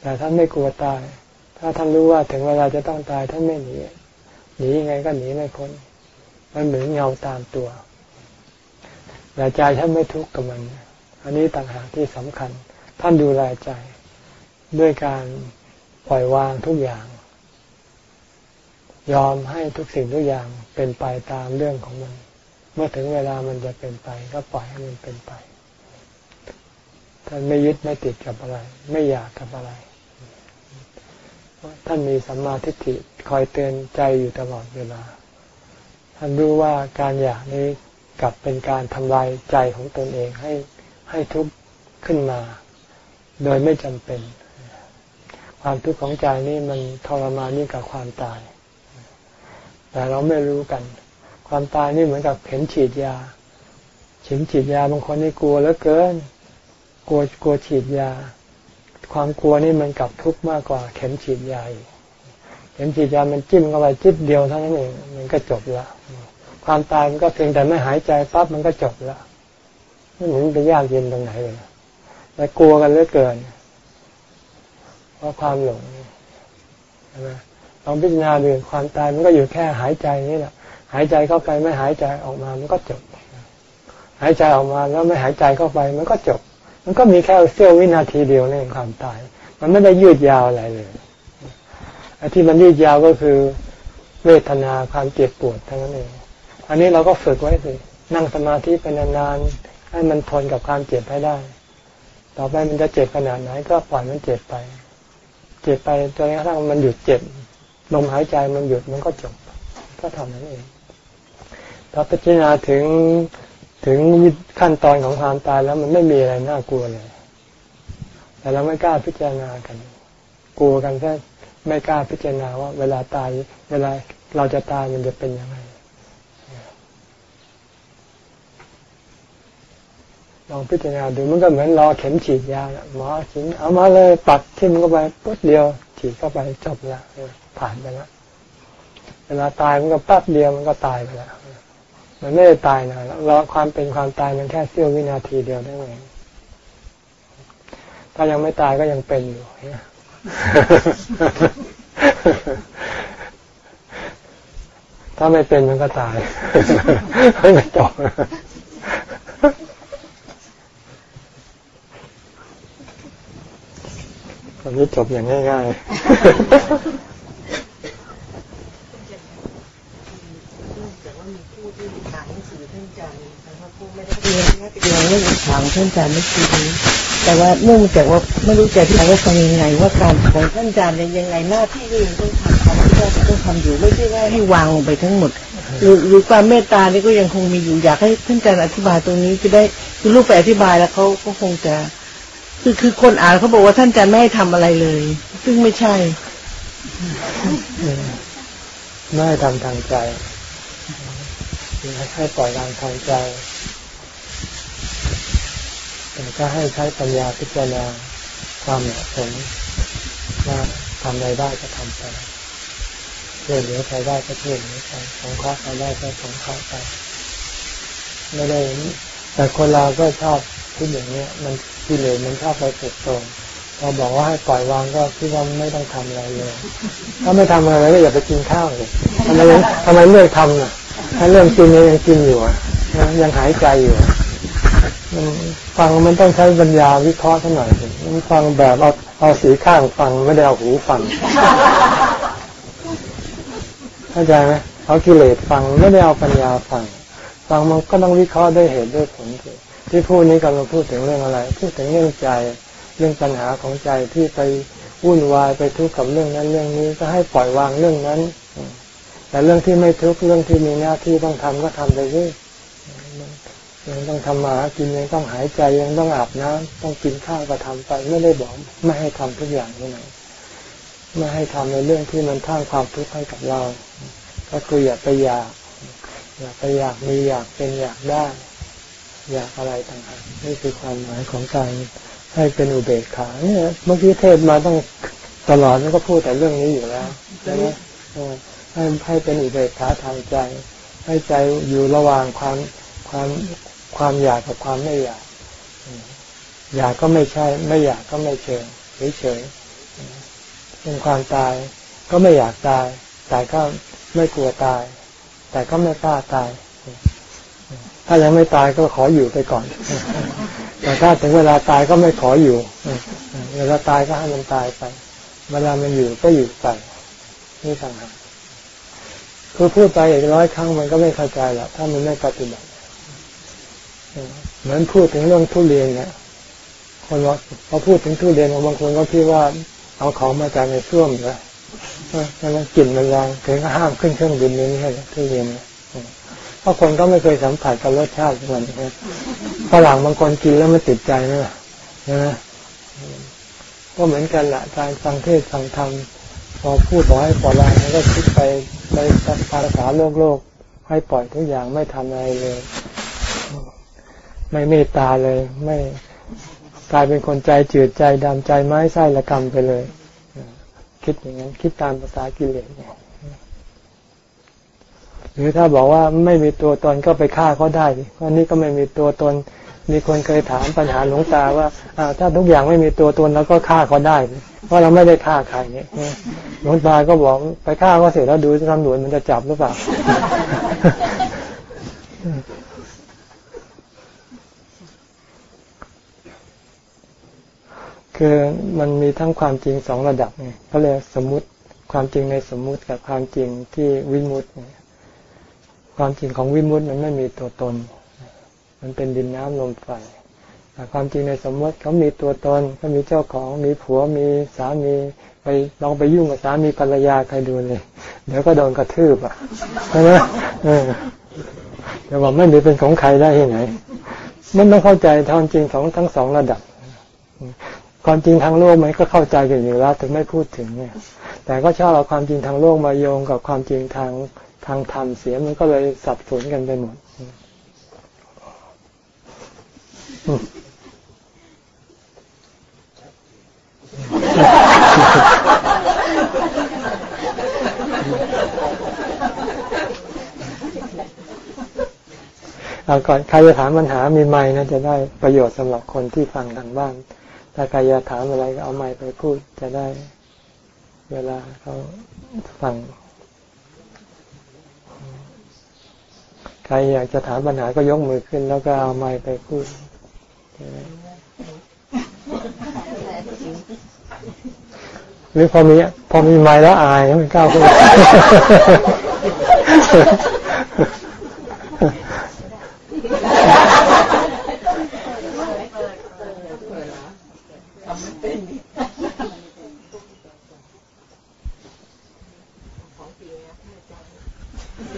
แต่ท่านไม่กลัวตาย ถ้าท่านรู้ว่าถึงเวลาจะต้องตายท่านไม่หนี หนียังไงก็หนีไม่พ้น มันเหมือนเงาตามตัว แต่ใจท่านไม่ทุกข์กับมัน อันนี้ต่างหากที่สำคัญ ท่านดูแลใจ ด้วยการปล่อยวางทุกอย่าง ยอมให้ทุกสิ่งทุกอย่างเป็นไปตามเรื่องของมัน เมื่อถึงเวลามันจะเป็นไป ก็ปล่อยให้มันเป็นไปท่านไม่ยึดไม่ติดกับอะไร ไม่อยากกับอะไรท่านมีสัมมาทิฏฐิคอยเตือนใจอยู่ตลอดเวลา ท่านรู้ว่าการอยากนี้กลับเป็นการทำลายใจของตนเองให้ให้ทุกข์ขึ้นมา โดยไม่จำเป็น ความทุกข์ของใจนี่มันทรมานนี่งกับความตาย แต่เราไม่รู้กัน ความตายนี่เหมือนกับเข็มฉีดยาฉิมฉีดยาบางคนนี่กลัวเหลือเกิน กลัวกลัวฉีดยา ความกลัวนี่มันกลับทุกข์มากกว่า เข็มฉีดยาอีกเข็มฉีดยามันจิ้มเข้าไปจิ้มเดียวเท่านั้นเองมันก็จบละความตายมันก็เพียงแต่ไม่หายใจปั๊บมันก็จบละไม่เหมือนไปยากเย็นตรงไหนเลยแต่กลัวกันเหลือเกินเพราะความหลงใช่ไหมลองพิจารณาดูความตายมันก็อยู่แค่หายใจนี่แหละ หายใจเข้าไปไม่หายใจออกมามันก็จบ หายใจออกมาแล้วไม่หายใจเข้าไปมันก็จบ มันก็มีแค่เสี้ยววินาทีเดียวในความตาย มันไม่ได้ยืดยาวอะไรเลยไอ้ที่มันยืดยาวก็คือเวทนาความเจ็บปวดทั้งนั้นเองอันนี้เราก็ฝึกไว้สินั่งสมาธิเป็นนานๆให้มันทนกับความเจ็บให้ได้ ต่อไปมันจะเจ็บขนาดไหน ก็ปล่อยมันเจ็บไป เจ็บไปจนกระทั่งมันหยุดเจ็บลมหายใจมันหยุดมันก็จบ ก็ทำนั้นเอง พอพิจารณาถึงถึงขั้นตอนของความตายแล้วมันไม่มีอะไรน่ากลัวเลย แต่เราไม่กล้าพิจารณากัน กลัวกันแค่ไม่กล้าพิจารณาว่า เวลาตาย เวลาเราจะตายมันจะเป็นยังไงลองพิจารณาดูมันก็เหมือนรอเข็มฉีดยาหมอฉีดเอามาเลยปัดทิ่มเข้าไปปุ๊บเดียว ฉีดเข้าไปจบละผ่านไปแล้วเวลาตายมันก็ปั๊บเดียวมันก็ตายไปแล้ว มันไม่ได้ตายนะรอความเป็นความตายมันแค่เสี้ยววินาทีเดียวได้เองถ้ายังไม่ตายก็ยังเป็นอยู่ถ้าไม่เป็นมันก็ตายไม่จบตอนนี้จบอย่างง่ายๆ เราเรื่องถามท่านอาจารย์เมื่อกี้นี้แต่ว่าเนื่องจากว่าไม่รู้จะที่ไหนว่าทำยังไงว่าการของท่านอาจารย์เนี่ยยังไงหน้าที่ที่ต้องทำอะไรที่ต้องทำอยู่ไม่ใช่ว่าให้วางลงไปทั้งหมดหรือหรือความเมตตานี่ก็ยังคงมีอยู่อยากให้ท่านอาจารย์อธิบายตรงนี้จะได้คือลูกไปอธิบายแล้วเขาก็คงจะ คือคือคนอ่านเขาบอกว่าท่านอาจะไม่ให้ทำอะไรเลย ซึ่งไม่ใช่ไม่ให้ทำทางใจให้ปล่อยทางทางใจ ก็ให้ใช้ปัญญาพิจารณาความเหมาะสมว่าทำอะไรได้ก็ทำไปช่วยเหลือใครได้ก็ช่วยเหลือไปของข้าใครได้ก็ของข้าไปไม่ได้แต่คนเราก็ชอบคิดอย่างนี้มันกิเลสมันชอบไปเติบโตพอบอกว่าให้ปล่อยวางก็คิดว่าไม่ต้องทำอะไรเลย ถ้าไม่ทำอะไรก็อย่าไปกินข้าวเลยทำไมทำไมเลือกทำน่ะ ถ้าเรื่องกินยังกินอยู่อะยังหายใจอยู่ ฟังมันต้องใช้ปัญญาวิเคราะห์สักหน่อยมันฟังแบบเอาเอาสีข้างฟังไม่ได้เอาหูฟังเข้าใจไหมเอากิเลสฟังไม่ได้เอาปัญญาฟัง ฟังมันก็ต้องวิเคราะห์ด้วยเหตุด้วยผลที่พูดนี้กำลังพูดถึงเรื่องอะไร พูดถึงเรื่องใจเรื่องปัญหาของใจที่ไปวุ่นวายไปทุกข์กับเรื่องนั้นเรื่องนี้ก็ให้ปล่อยวางเรื่องนั้น แต่เรื่องที่ไม่ทุกข์เรื่องที่มีหน้าที่ต้องทำก็ทำไปเรื่อย ยังต้องทำมากินยังต้องหายใจยังต้องอาบน้ำต้องกินข้าวก็ทำไปไม่ได้บอกไม่ให้ทำทุกอย่างนี่นไม่ให้ทำในเรื่องที่มันท่างความทุกข์ให้กับเรา ก็คืออย่าไปอยาก อยากไปอยากมีอยากเป็นอยากได้ อยากอะไรต่างๆนี่คือความหมายของการให้เป็นอุเบกขาเนี่ยเมื่อกี้เทศมาต้องตลอดมันก็พูดแต่เรื่องนี้อยู่แล้วใช่ไหมให้ให้เป็นอุเบกขาทางใจ ให้ใจอยู่ระหว่างความความ ความอยากกับความไม่อยากอยากก็ไม่ใช่ ไม่อยากก็ไม่เฉยเฉยเป็นความตาย ก็ไม่อยากตาย แต่ก็ไม่กลัวตาย แต่ก็ไม่กล้าตาย ถ้ายังไม่ตายก็ขออยู่ไปก่อน แต่ถ้าถึงเวลาตายก็ไม่ขออยู่ เวลาตายก็ให้มันตายไป เวลามันอยู่ก็อยู่ไปนี่ต่างหากคือพูดไปอีกร้อยครั้งมันก็ไม่เข้าใจหรอกถ้ามันไม่ปฏิบัติ เหมือนพูดถึงเรื่องทุเรียนเนี่ยคนว่าพอพูดถึงทุเรียนบางคนก็คิดว่าเอาของมาจากในส้วมนะใช่ไหมกลิ่นมันแรงถึงก็ห้ามขึ้นเครื่องบินนี้ให้ทุเรียนเพราะคนก็ไม่เคยสัมผัสกับรสชาติมันฝรั่งบางคนกินแล้วมันติดใจไหมล่ะก็เหมือนกันแหละการฟังเทศฟังธรรมพอพูดบอกให้ปล่อยวางมันก็คิดไปไปภาษาโลกโลกให้ปล่อยทุกอย่างไม่ทำอะไรเลย ไม่เมตตาเลย ไม่กลายเป็นคนใจจืดใจดำใจไม้ไส้ละกรรมไปเลย คิดอย่างนั้นคิดตามภาษากิเลสหรือถ้าบอกว่าไม่มีตัวตนก็ไปฆ่าเขาได้วันนี้ก็ไม่มีตัวตน มีคนเคยถามปัญหาหลวงตาว่าถ้าทุกอย่างไม่มีตัวตนแล้วก็ฆ่าเขาได้ เพราะเราไม่ได้ฆ่าใครเนี่ยหลวงตาก็บอกไปฆ่าเขาเสร็จแล้วดูตำรวจมันจะจับหรือเปล่า คือมันมีทั้งความจริงสองระดับไงเขาเรียกสมมุติความจริงในสมมุติกับความจริงที่วิมุตต์ความจริงของวิมุตต์มันไม่มีตัวตน มันเป็นดินน้ำลมไฟแต่ความจริงในสมมติเขามีตัวตนเขามีเจ้าของ มีผัว มีสามี ไปลองไปยุ่งกับสามีภรรยาใครดูเลย เดี๋ยวก็โดนกระทืบอะใช่ไหมเออแต่ว่าไม่มีเป็นของใครได้ที่ไหน มันต้องเข้าใจทางจริงของทั้งสองระดับ ความจริงทางโลกมันก็เข้าใจกันอยู่แล้วถึงไม่พูดถึงเนี่ย แต่ก็ชอบเอาความจริงทางโลกมาโยงกับความจริงทางทางธรรมเสียมันก็เลยสับสนกันไปหมดเอาก่อนใครจะถามปัญหามีไหมนะจะได้ประโยชน์สำหรับคนที่ฟังทางบ้าน ถ้าใครอยากถามอะไรก็เอาไม้ไปพูดจะได้ เวลาเขาฟัง ใครอยากจะถามปัญหาก็ยกมือขึ้น แล้วก็เอาไม้ไปพูดหรือพอมีพอมีไม้แล้วอายไม่กล้าพูด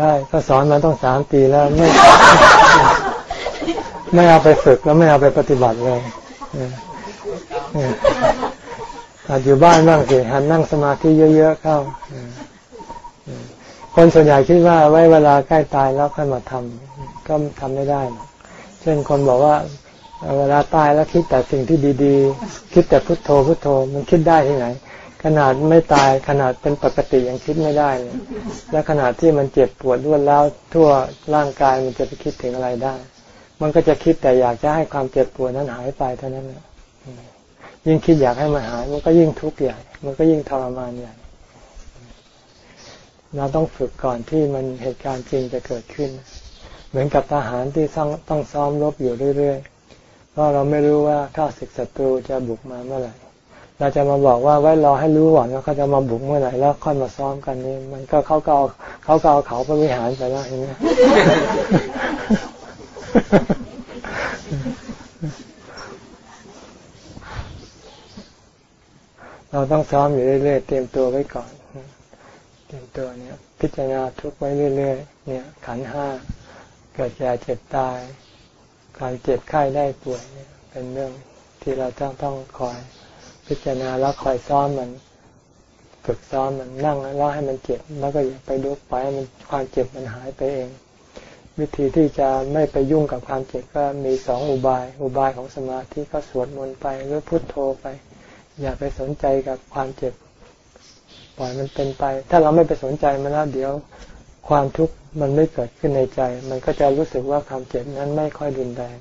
ช่ก็สอนมาต้องสามปีแล้วไม่ไม่เอาไปฝึกแล้วไม่เอาไปปฏิบัติเลยอาจอยู่บ้านบ้างสิหันนั่งสมาธิเยอะๆเข้าคนส่วนใหญ่คิดว่าไว้เวลาใกล้ตายแล้วค่อยมาทำก็ทำไม่ได้ เช่นคนบอกว่าเวลาตายแล้วคิดแต่สิ่งที่ดี ๆ คิดแต่พุทโธพุทโธ มันคิดได้ที่ไหน ขนาดไม่ตายขนาดเป็นปกติยังคิดไม่ได้เลยและขนาดที่มันเจ็บปวดรวดแล้วทั่วร่างกายมันจะไปคิดถึงอะไรได้ มันก็จะคิดแต่อยากจะให้ความเจ็บปวดนั้นหายไปเท่านั้นแหละยิ่งคิดอยากให้มันหาย มันก็ยิ่งทุกข์ใหญ่ มันก็ยิ่งทรมานใหญ่เราต้องฝึกก่อนที่มันเหตุการณ์จริงจะเกิดขึ้น เหมือนกับทหารที่ต้องต้องซ้อมรบอยู่เรื่อยๆเพราะเราไม่รู้ว่าข้าศึกศัตรูจะบุกมาเมื่อไหร่ เราจะมาบอกว่าไว้รอให้รู้ก่อนว่าเขาจะมาบุกเมื่อไหร่แล้วค่อยมาซ้อมกันนี่มันก็เขาก็เอาเขาก็เอาเขาไปวิหารไปแล้วเห็นไหมเราต้องซ้อมอยู่เรื่อยๆเตรียมตัวไว้ก่อน เตรียมตัวเนี่ย พิจารณาทุกไว้เรื่อยๆเนี่ย ขันห้าเกิดแก่เจ็บตายการเจ็บไข้ได้ป่วยเนี่ยเป็นเรื่องที่เราต้องต้องคอย พิจารณาแล้วคอยซ้อมมันฝึกซ้อมมันนั่งแล้วให้มันเจ็บแล้วก็อย่าไปลุกไปมันความเจ็บมันหายไปเอง วิธีที่จะไม่ไปยุ่งกับความเจ็บก็มีสองอุบาย อุบายของสมาธิก็สวดมนต์ไปหรือพุทโธไป อย่าไปสนใจกับความเจ็บปล่อยมันเป็นไป ถ้าเราไม่ไปสนใจมันแล้วเดี๋ยวความทุกข์มันไม่เกิดขึ้นในใจ มันก็จะรู้สึกว่าความเจ็บนั้นไม่ค่อยรุนแรง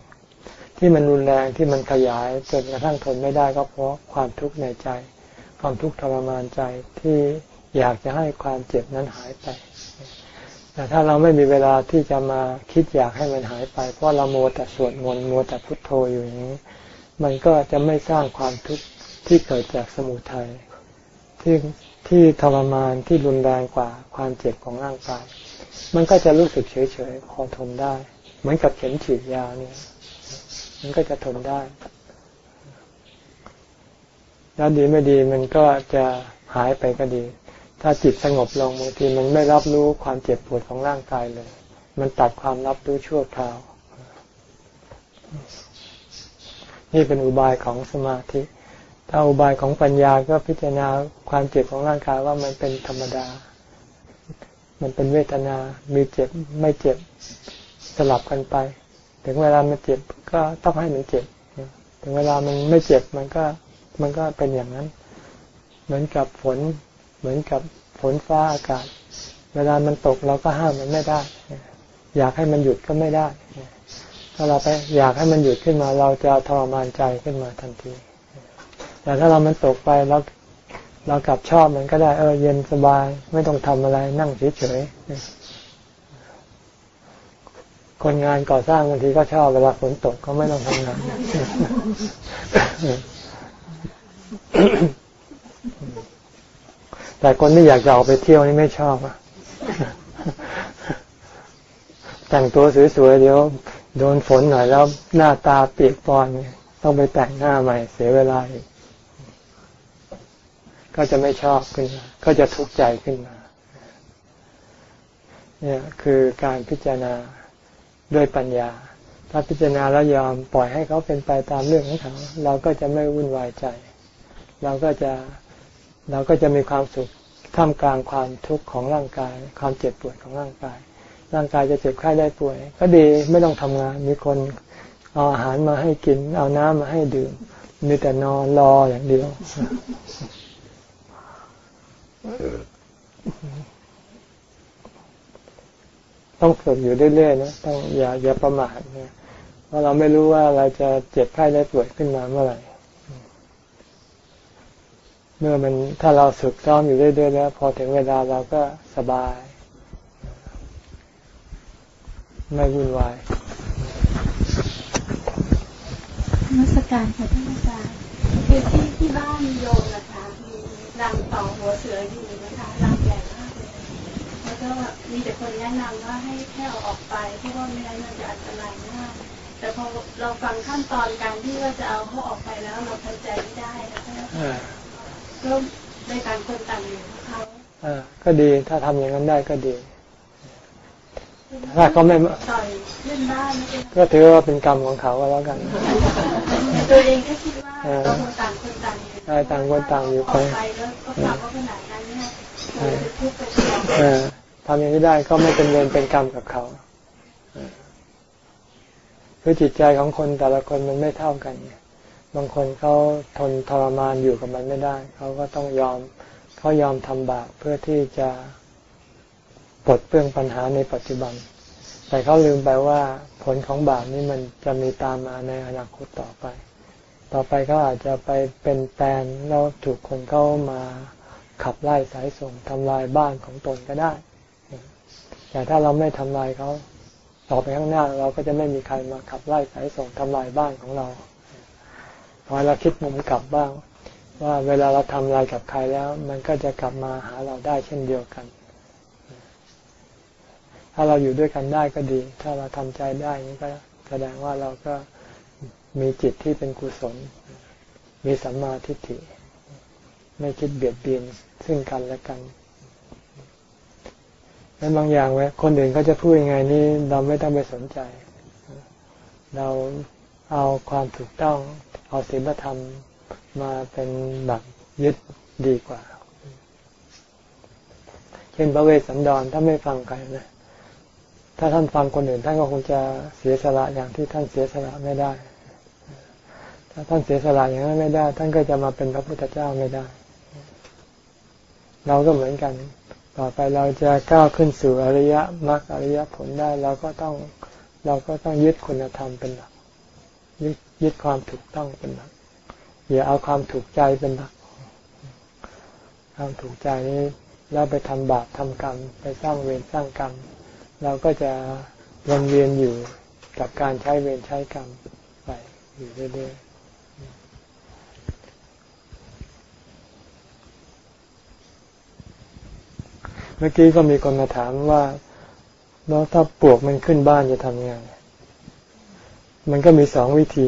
ที่มันรุนแรงที่มันขยายจนกระทั่งทนไม่ได้ก็เพราะความทุกข์ในใจ ความทุกข์ทรมานใจที่อยากจะให้ความเจ็บนั้นหายไป แต่ถ้าเราไม่มีเวลาที่จะมาคิดอยากให้มันหายไป เพราะเราโมแต่สวดมนต์โมแต่พุทโธอยู่อย่างนี้ มันก็จะไม่สร้างความทุกข์ที่เกิดจากสมุทัยที่ที่ทรมานที่รุนแรงกว่าความเจ็บของร่างกาย มันก็จะรู้สึกเฉยๆพอทนได้ เหมือนกับเข็มฉีดยาเนี่ย มันก็จะทนได้แล้วดีไม่ดีมันก็จะหายไปก็ดี ถ้าจิตสงบลงบางทีมันไม่รับรู้ความเจ็บปวดของร่างกายเลย มันตัดความรับรู้ชั่วคราว นี่เป็นอุบายของสมาธิ ถ้าอุบายของปัญญาก็พิจารณาความเจ็บของร่างกายว่ามันเป็นธรรมดา มันเป็นเวทนา มีเจ็บไม่เจ็บสลับกันไป ถึงเวลามันเจ็บก็ต้องให้มันเจ็บ ถึงเวลามันไม่เจ็บมันก็มันก็เป็นอย่างนั้น เหมือนกับฝน เหมือนกับฝนฟ้าอากาศ เวลามันตกเราก็ห้ามมันไม่ได้ อยากให้มันหยุดก็ไม่ได้ ถ้าเราไปอยากให้มันหยุดขึ้นมา เราจะทรมานใจขึ้นมาทันที แต่ถ้าเรามันตกไปแล้วเรากลับชอบมันก็ได้ เออเย็นสบาย ไม่ต้องทำอะไรนั่งเฉยๆ คนงานก่อสร้างบางทีก็ชอบเวลาฝนตกก็ไม่ต้องทำงานแต่คนที่อยากจะออกไปเที่ยวนี่ไม่ชอบอะแต่งตัวสวยๆเดี๋ยวโดนฝนหน่อยแล้วหน้าตาเปียกปอนต้องไปแต่งหน้าใหม่เสียเวลาอีกก็จะไม่ชอบขึ้นมาก็จะทุกข์ใจขึ้นมา เนี่ยคือการพิจารณา ด้วยปัญญา ถ้าพิจารณาแล้วยอมปล่อยให้เขาเป็นไปตามเรื่องของเขาเราก็จะไม่วุ่นวายใจ เราก็จะเราก็จะมีความสุขท่ามกลางความทุกข์ของร่างกาย ความเจ็บปวดของร่างกาย ร่างกายจะเจ็บไข้ได้ป่วย ก็ดีไม่ต้องทำงาน มีคนเอาอาหารมาให้กิน เอาน้ำมาให้ดื่ม มีแต่นอนรออย่างเดียว ต้องฝึกอยู่เรื่อยๆนะต้องอย่าอย่าประมาทเนี่ยเพราะเราไม่รู้ว่าเราจะเจ็บไข้ได้ป่วยขึ้นมาเมื่อไหร่เมื่อมันถ้าเราฝึกซ้อมอยู่เรื่อยๆแล้ว พอถึงเวลาเราก็สบาย ไม่วุ่นวายมัสการค่ะท่านอาจารย์คือที่ที่บ้านโยมนะคะรังต่อหัวเสืออยู่ ก็มีแต่คนแนะนำว่าให้แค่เอาออกไปเพราะว่าไม่งั้นมันจะอันตรายมากแต่พอเราฟังขั้นตอนการที่ว่าจะเอาเขาออกไปแล้วเราทำใจไม่ได้นะคะก็ในการคนต่างอยู่เขาอ่าก็ดีถ้าทำอย่างนั้นได้ก็ดี ถ้าเขาไม่ต่อยเพื่อนบ้านก็ถือว่าเป็นกรรมของเขาก็แล้วกันตัวเองก็คิดว่าเราต่างคนต่างอยู่ใช่ต่างคนต่างอยู่ไปออกไปแล้วก็กลับว่าขนาดนั้นเนี่ยเราจะทุกข์ไปเองเออ ทำอย่างนี้ได้ก็ไม่เป็นเวรเป็นกรรมกับเขาคือจิตใจของคนแต่ละคนมันไม่เท่ากันไงบางคนเขาทนทรมานอยู่กับมันไม่ได้ เขาก็ต้องยอมเขายอมทำบาปเพื่อที่จะปลดเปลื้องปัญหาในปัจจุบัน แต่เขาลืมไปว่าผลของบาปนี้มันจะมีตามมาในอนาคตต่อไป ต่อไปเขาอาจจะไปเป็นแตนแล้วถูกคนเข้ามาขับไล่สายส่งทำลายบ้านของตนก็ได้ แต่ถ้าเราไม่ทำลายเขาต่อไปข้างหน้าเราก็จะไม่มีใครมาขับไล่สายส่งทำลายบ้านของเราพอเราคิดมุมกลับบ้าง ว่าเวลาเราทำอะไรกับใครแล้ว มันก็จะกลับมาหาเราได้เช่นเดียวกัน ถ้าเราอยู่ด้วยกันได้ก็ดี ถ้าเราทำใจได้นี่ก็แสดงว่าเราก็มีจิตที่เป็นกุศล มีสัมมาทิฏฐิ ไม่คิดเบียดเบียนซึ่งกันและกัน แล้วบางอย่างไว้คนอื่นเขาจะพูดยังไงนี่เราไม่ต้องไปสนใจ เราเอาความถูกต้อง เอาศีลธรรมมาเป็นหลักยึดดีกว่า เช่นพระเวสสันดรถ้าไม่ฟังใครนะถ้าท่านฟังคนอื่นท่านก็คงจะเสียสละอย่างที่ท่านเสียสละไม่ได้ ถ้าท่านเสียสละอย่างนั้นไม่ได้ ท่านก็จะมาเป็นพระพุทธเจ้าไม่ได้ เราก็เหมือนกัน ต่อไปเราจะก้าวขึ้นสู่อริยมรรคอริยผลได้เราก็ต้องเราก็ต้องยึดคุณธรรมเป็นหลักยึดยึดความถูกต้องเป็นหลักอย่าเอาความถูกใจเป็นหลักความถูกใจนี้แล้วไปทำบาปทำกรรม ไปสร้างเวรสร้างกรรม เราก็จะวนเวียนอยู่กับการใช้เวรใช้กรรมไปอยู่เรื่อยๆ เมื่อกี้ก็มีคนมาถามว่า แล้วถ้าปลวกมันขึ้นบ้านจะทำยังไง มันก็มีสองวิธี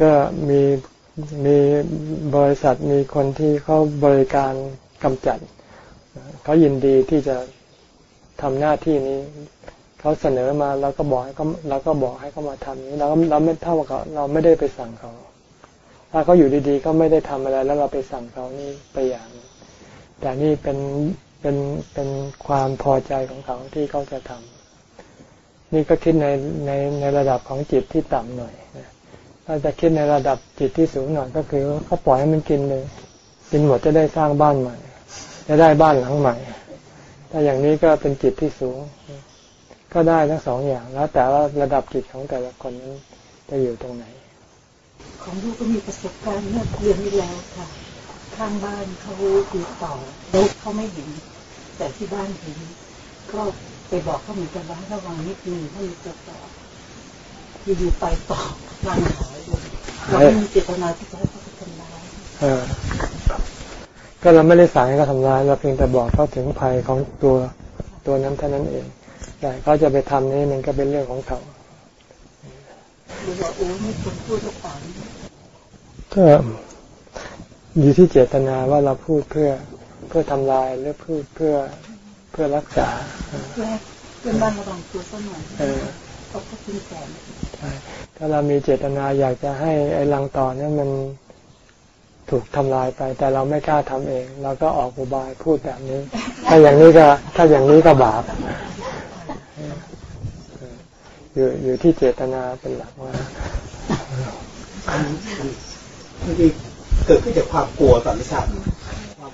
ก็มีมีบริษัทมีคนที่เขาบริการกำจัด เขายินดีที่จะทำหน้าที่นี้เขาเสนอมาเราก็บอกให้เขาเราก็บอกให้เขามาทำนี้เราเราไม่เท่ากับเราไม่ได้ไปสั่งเขา ถ้าเขาอยู่ดีๆเขาไม่ได้ทำอะไรแล้วเราไปสั่งเขานี่ไปอย่าง แต่นี่เป็น เป็นเป็นความพอใจของเขาที่เขาจะทำนี่ก็คิดในในในระดับของจิตที่ต่ำหน่อยถ้าจะคิดในระดับจิตที่สูงหน่อยก็คือเขาปล่อยให้มันกินเลยกินหมดจะได้สร้างบ้านใหม่ จะได้บ้านหลังใหม่ถ้าอย่างนี้ก็เป็นจิตที่สูง ก็ได้ทั้งสองอย่างแล้ว แต่ว่าระดับจิตของแต่ละคนนั้นจะอยู่ตรงไหน ของลูกก็มีประสบการณ์เมื่อเดือนที่แล้วค่ะ ข้างบ้านเขาดูต่อแล้วเขาไม่เห็น แต่ที่บ้านเห็นก็ไปบอกเขาเหมือนกันว่าให้ระวังนิดนึงถ้ามีตัวต่ออยู่ๆไปต่อร่างหายเลยเราไม่มีเจตนาที่จะให้เขาไปทำร้ายเออก็เราไม่ได้สั่งให้เขาทำร้ายเราเพียงแต่บอกเขาถึงภัยของตัวตัวนั้นเท่านั้นเอง แต่เขาจะไปทำนี่มันก็เป็นเรื่องของเขาหรือว่าโอ้ไม่ควรพูดหรือเปล่าก็อยู่ที่เจตนาว่าเราพูดเพื่อ เพื่อทำลายหรือพูดเพื่อเพื่อรักษาเพื่อให้เพื่อนบ้านระวังตัวสักหน่อยเออเขาก็ทิ้งแขนใช่ถ้าเรามีเจตนาอยากจะให้ไอ้รังต่อเนี่ยมันถูกทำลายไป แต่เราไม่กล้าทำเอง เราก็ออกอุบายพูดแบบนี้ ถ้าอย่างนี้ก็ ถ้าอย่างนี้ก็บาปอยู่อยู่ที่เจตนาเป็นหลักว่าบางทีเกิดขึ้นจากความกลัวต่อไม่ทราบ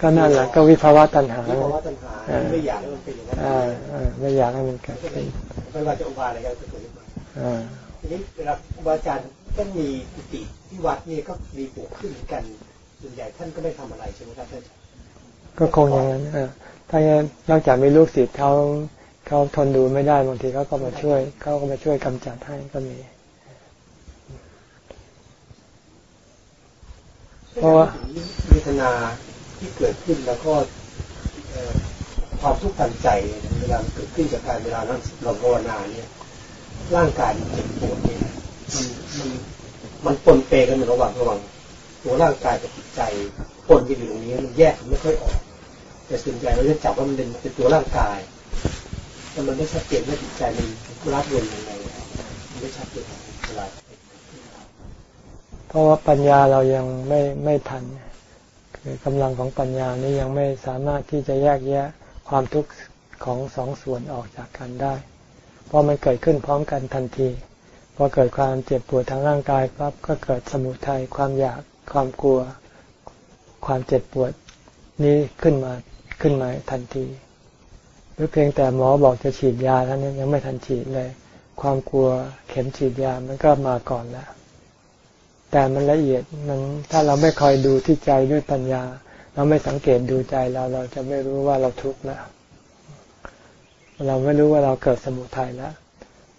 ก็นั่นแหละก็วิภาวะตัณหาที่ภาวะตัณหาไม่อยากให้มันเป็นอย่างนั้นอ่าอ่าไม่อยากให้มันเกิดขึ้นไม่ว่าจะอุบายอะไรก็เกิดขึ้นมาอ่าทีนี้เวลาครูบาอาจารย์ต้องมีกุฏิที่วัดนี่ก็มีปลูกขึ้นเหมือนกันส่วนใหญ่ท่านก็ไม่ทำอะไรใช่ไหมครับท่านก็คงอย่างนั้นอ่าถ้าอย่างนั้นนอกจากมีลูกศิษย์เขาเขาทนดูไม่ได้บางทีเขาก็มาช่วย เขาก็มาช่วยกำจัดให้ก็มีเพราะว่าเวทนา ที่เกิดขึ้นแล้วก็ความทุกข์ทางใจเนี่ยเวลาเกิดขึ้นจากการเวลาเราเราภาวนาเนี่ยร่างกายมันเจ็บปวดเนี่ยมันมันมันปนเปกันอยู่ระหว่างระหว่างตัวร่างกายกับจิตใจปนกันอยู่ตรงนี้มันแยกกันไม่ค่อยออก แต่ส่วนใหญ่เราจะจับว่ามันเป็นเป็นตัวร่างกายแต่มันไม่ชัดเจนว่าจิตใจมันรับเงินยังไงมันไม่ชัดเจนเวลาเพราะว่าปัญญาเรายังไม่ไม่ทันเคือกำลังของปัญญานี้ยังไม่สามารถที่จะแยกแยะความทุกข์ของสองส่วนออกจากกันได้ เพราะมันเกิดขึ้นพร้อมกันทันที พอเกิดความเจ็บปวดทางร่างกายปั๊บก็เกิดสมุทัยความอยากความกลัว ความเจ็บปวดนี้ขึ้นมาขึ้นมาทันที หรือเพียงแต่หมอบอกจะฉีดยาแล้วนี้ยังไม่ทันฉีดเลย ความกลัวเข็มฉีดยามันก็มาก่อนแล้ว แต่มันละเอียดมันถ้าเราไม่คอยดูที่ใจด้วยปัญญา เราไม่สังเกตดูใจเราเราจะไม่รู้ว่าเราทุกข์ล้วเราไม่รู้ว่าเราเกิดสมุทัยแล้ว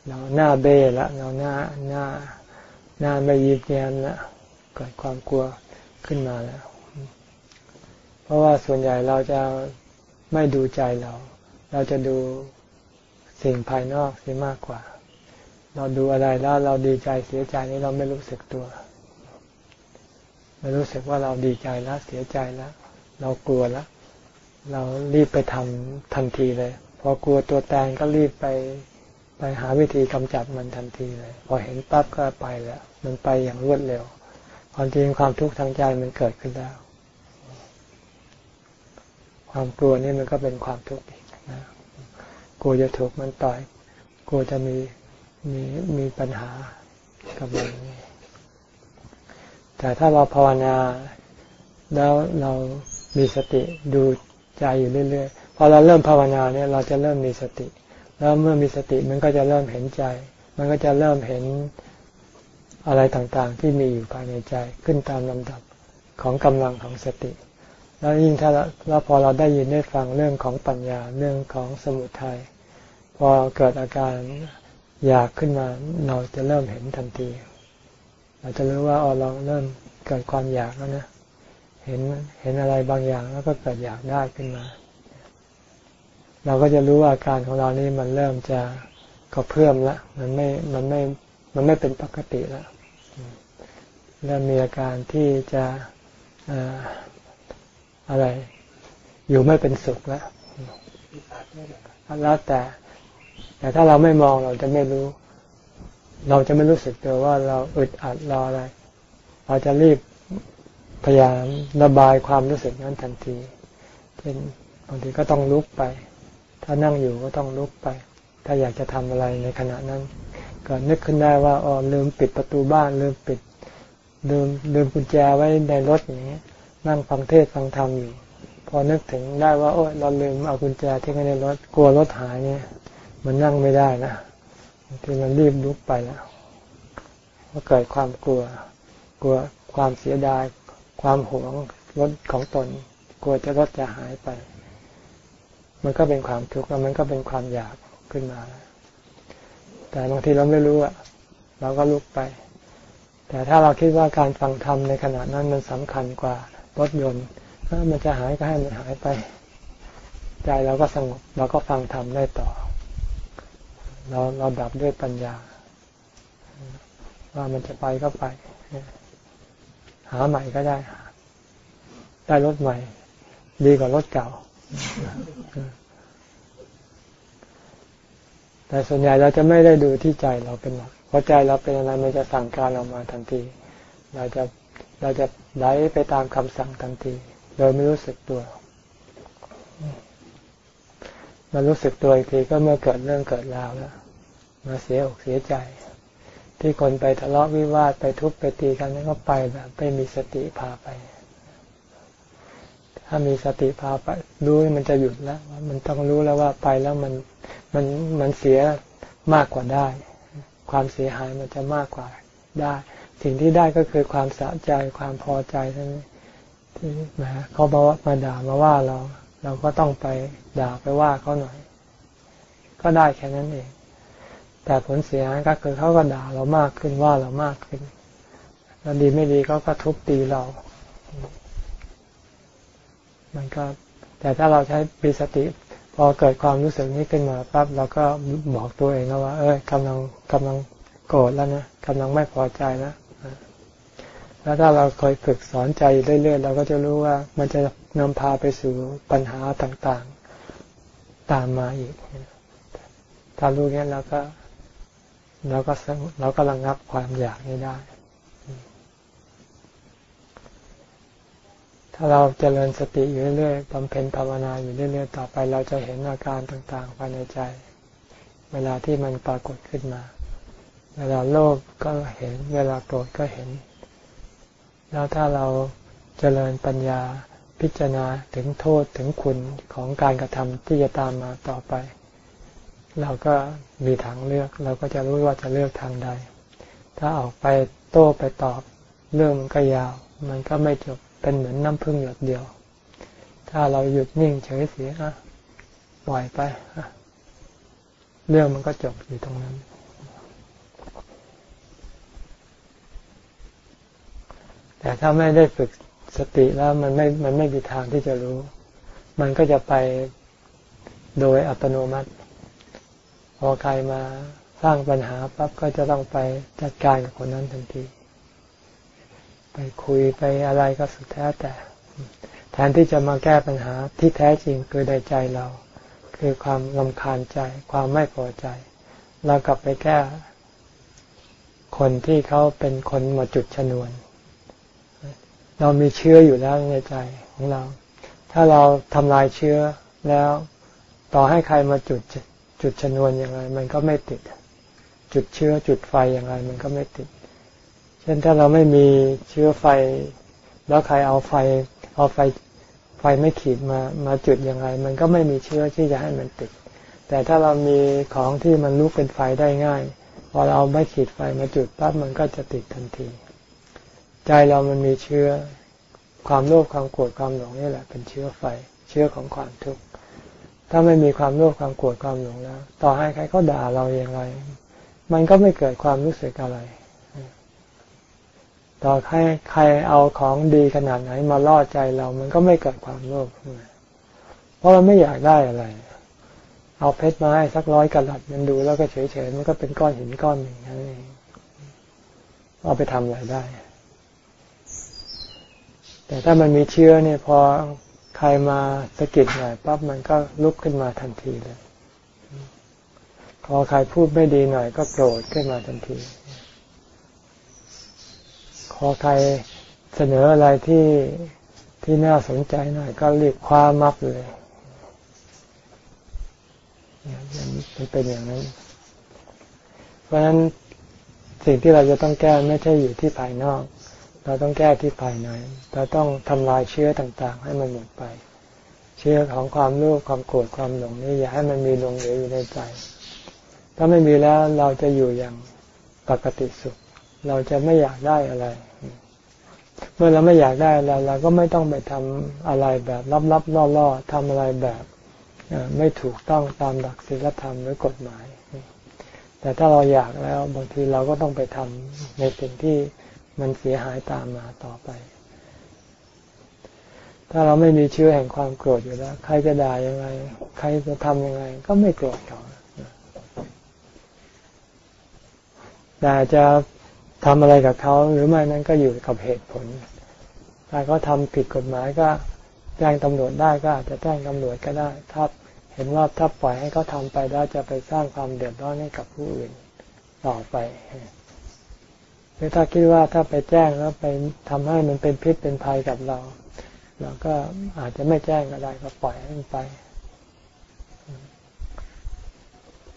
เราหน้าเบ้ละเราหน้าหน้าหน้าไม่ยิ้มแย้มละเกิดความกลัวขึ้นมาแล้ว เพราะว่าส่วนใหญ่เราจะไม่ดูใจเรา เราจะดูสิ่งภายนอกเสียมากกว่า เราดูอะไรแล้วเราดีใจเสียใจนี้เราไม่รู้สึกตัว ไม่รู้สึกว่าเราดีใจแล้วเสียใจแล้วเรากลัวแล้วเรารีบไปทำทันทีเลย พอกลัวตัวแตงก็รีบไปไปหาวิธีกำจัดมันทันทีเลย พอเห็นปั๊บก็ไปแล้ว มันไปอย่างรวดเร็ว ความจริงความทุกข์ทางใจมันเกิดขึ้นแล้ว ความกลัวนี่มันก็เป็นความทุกข์อีกนะกลัวจะถูกมันต่อย กลัวจะมีมีมีปัญหากับมัน แต่ถ้าเราภาวนาแล้วเรามีสติดูใจอยู่เรื่อยๆ พอเราเริ่มภาวนาเนี่ยเราจะเริ่มมีสติ แล้วเมื่อมีสติมันก็จะเริ่มเห็นใจ มันก็จะเริ่มเห็นอะไรต่างๆ ที่มีอยู่ภายในใจขึ้นตามลำดับของกำลังของสติ แล้วยิ่งถ้าแล้วพอเราได้ยินได้ฟังเรื่องของปัญญาเรื่องของสมุทยัยพอเกิดอาการอยากขึ้นมาเราจะเริ่มเห็นทันที เราจะรู้ว่าอ๋อเราเริ่มเกิดความอยากแล้วนะเห็นเห็นอะไรบางอย่างแล้วก็เกิดอยากได้ขึ้นมา เราก็จะรู้ว่าอาการของเรานี่มันเริ่มจะก็เพิ่มละมันไม่มันไม่มันไม่เป็นปกติแล้วเริ่มมีอาการที่จะอะไร อยู่ไม่เป็นสุขแล้วแล้วแต่ แต่ถ้าเราไม่มองเราจะไม่รู้ เราจะไม่รู้สึกตัวว่าเราอึดอัดรออะไร เราจะรีบพยายามระบายความรู้สึกนั้นทันทีเช่นบางทีก็ต้องลุกไป ถ้านั่งอยู่ก็ต้องลุกไป ถ้าอยากจะทำอะไรในขณะนั้นก็นึกขึ้นได้ว่าอ๋อลืมปิดประตูบ้านลืมปิดลืมลืมกุญแจไว้ในรถอย่างนี้นั่งฟังเทศฟังธรรมอยู่ พอนึกถึงได้ว่าโอ้เราลืมเอากุญแจทิ้งไว้ในรถกลัวรถหายเนี่ย มันนั่งไม่ได้นะ ที่มันรีบลุกไปแล้วก็เกิดความกลัว กลัวความเสียดาย ความหวงรถของตน กลัวจะรถจะหายไป มันก็เป็นความทุกข์แล้วมันก็เป็นความอยากขึ้นมา แต่บางทีเราไม่รู้อะเราก็ลุกไป แต่ถ้าเราคิดว่าการฟังธรรมในขณะนั้นมันสำคัญกว่ารถยนต์ถ้ามันจะหายก็ให้มันหายไป ใจเราก็สงบ เราก็ฟังธรรมได้ต่อ เราเราดับด้วยปัญญา ว่ามันจะไปก็ไป หาใหม่ก็ได้ ได้รถใหม่ ดีกว่ารถเก่า แต่ส่วนใหญ่เราจะไม่ได้ดูที่ใจเราเป็นหลักเพราะใจเราเป็นอะไรมันจะสั่งการเรามาทันที เราจะเราจะไหลไปตามคำสั่งทันที โดยไม่รู้สึกตัวมารู้สึกตัวอีกทีก็เมื่อเกิดเรื่องเกิดราวแล้ว มาเสียอกเสียใจ ที่คนไปทะเลาะวิวาทไปทุบไปตีกันนั่นก็ไปแบบไม่มีสติพาไป ถ้ามีสติพาไปรู้มันจะหยุดแล้วมันต้องรู้แล้วว่าไปแล้วมันมันมันเสียมากกว่าได้ ความเสียหายมันจะมากกว่าได้ สิ่งที่ได้ก็คือความสะใจความพอใจทั้งนี้ที่มาเขาบอกว่ามาด่ามาว่าเรา เราก็ต้องไปด่าไปว่าเขาหน่อย ก็ได้แค่นั้นเอง แต่ผลเสียก็คือเขาก็ด่าเรามากขึ้นว่าเรามากขึ้นแล้วดีไม่ดีเขาก็ทุบตีเรา มันก็ แต่ถ้าเราใช้ปีสติ พอเกิดความรู้สึกนี้ขึ้นมาปั๊บเราก็บอกตัวเองแล้วว่า เอ้ยกำลังกำลังโกรธแล้วนะกำลังไม่พอใจแล้วแล้วถ้าเราคอยฝึกสอนใจเรื่อยๆเราก็จะรู้ว่ามันจะนำพาไปสู่ปัญหาต่างๆ ตามมาอีกถ้ารู้นี้เราก็ เราก็เราก็ระงับความอยากนี้ได้ ถ้าเราเจริญสติอยู่เรื่อยๆบำเพ็ญภาวนาอยู่เรื่อยๆ ต่อไปเราจะเห็นอาการต่างๆภายในใจ เวลาที่มันปรากฏขึ้นมา เวลาโลภก็เห็น เวลาโกรธก็เห็น แล้วถ้าเราเจริญปัญญาพิจารณาถึงโทษถึงคุณของการกระทำที่จะตามมาต่อไป เราก็มีทางเลือก เราก็จะรู้ว่าจะเลือกทางใด ถ้าออกไปโต้ไปตอบเรื่องมันก็ยาว มันก็ไม่จบเป็นเหมือนน้ำพึ่งหยดเดียว ถ้าเราหยุดนิ่งเฉยเสียปล่อยไปเรื่องมันก็จบอยู่ตรงนั้น แต่ถ้าไม่ได้ฝึกสติแล้วมันไม่ มันไม่มีทางที่จะรู้ มันก็จะไปโดยอัตโนมัติ พอใครมาสร้างปัญหาปั๊บก็จะต้องไปจัดการกับคนนั้นทันที ไปคุยไปอะไรก็สุดแท้แต่ แทนที่จะมาแก้ปัญหาที่แท้จริงคือในใจเรา คือความลำคาญใจ ความไม่พอใจ เรากลับไปแก้ คนที่เขาเป็นคนมาจุดชนวน เรามีเชื้ออยู่แล้วในใจของเรา ถ้าเราทำลายเชื้อแล้วต่อให้ใครมาจุด จุดชนวนยังไงมันก็ไม่ติด จุดเชื้อจุดไฟยังไงมันก็ไม่ติด เช่นถ้าเราไม่มีเชื้อไฟ แล้วใครเอาไฟ เอาไฟไฟไม่ขีดมามาจุดยังไงมันก็ไม่มีเชื้อที่จะให้มันติด แต่ถ้าเรามีของที่มันลุกเป็นไฟได้ง่าย พอเราไม่ขีดไฟมาจุดปั๊บมันก็จะติดทันที ใจเรามันมีเชื้อความโลภความโกรธความหลงนี่แหละเป็นเชื้อไฟ เชื้อของความทุกข์ ถ้าไม่มีความโลภความโกรธความหลงแล้ว ต่อให้ใครเขาด่าเราอย่างไร มันก็ไม่เกิดความรู้สึกอะไร ต่อให้ใครเอาของดีขนาดไหนมาล่อใจเรา มันก็ไม่เกิดความโลภเพราะเราไม่อยากได้อะไร เอาเพชรมาให้สักร้อยกะลัดมันดูแล้วก็เฉยๆมันก็เป็นก้อนหินก้อนหนึ่งนั่นเองเอาไปทำอะไรได้ แต่ถ้ามันมีเชื้อเนี่ยพอ รมาสะกิดหน่อยปั๊บมันก็ลุกขึ้นมาทันทีเลยพอใครพูดไม่ดีหน่อย ก็โกรธขึ้นมาทันทีพอใครเสนออะไรที่ที่น่าสนใจหน่อย ก็รีบคว้ามับเลยมันเป็นอย่างนั้น เพราะฉะนั้นสิ่งที่เราจะต้องแก้ไม่ใช่อยู่ที่ภายนอก เราต้องแก้ที่ภายใน เราต้องทำลายเชื้อต่างๆ ให้มันหมดไป เชื้อของความโลภความโกรธความหลงนี่อย่าให้มันมีลงเหลืออยู่ในใจ ถ้าไม่มีแล้วเราจะอยู่อย่างปกติสุข เราจะไม่อยากได้อะไร เมื่อเราไม่อยากได้อะไรเราก็ไม่ต้องไปทำอะไรแบบลับๆล่อๆทำอะไรแบบไม่ถูกต้องตามหลักศีลธรรมหรือกฎหมาย แต่ถ้าเราอยากแล้วบางทีเราก็ต้องไปทำในสิ่งที่ มันเสียหายตามมาต่อไป ถ้าเราไม่มีเชื้อแห่งความโกรธอยู่แล้ว ใครจะด่ายังไง ใครจะทำยังไง ก็ไม่โกรธเขาแต่จะทำอะไรกับเขาหรือไม่นั้นก็อยู่กับเหตุผล ถ้าเขาทาผิดกฎหมายก็แจ้งตำรวจได้ก็อาจจะแจ้งตำรวจก็ได้ ถ้าเห็นว่าถ้าปล่อยให้เขาทาไปแล้วจะไปสร้างความเดือดร้อนให้กับผู้อื่นต่อไป รือถ้าคิดว่าถ้าไปแจ้งแล้วไปทำให้มันเป็นพิษเป็นภัยกับเรา เราก็อาจจะไม่แจ้งก็ได้ก็ปล่อยให้มันไป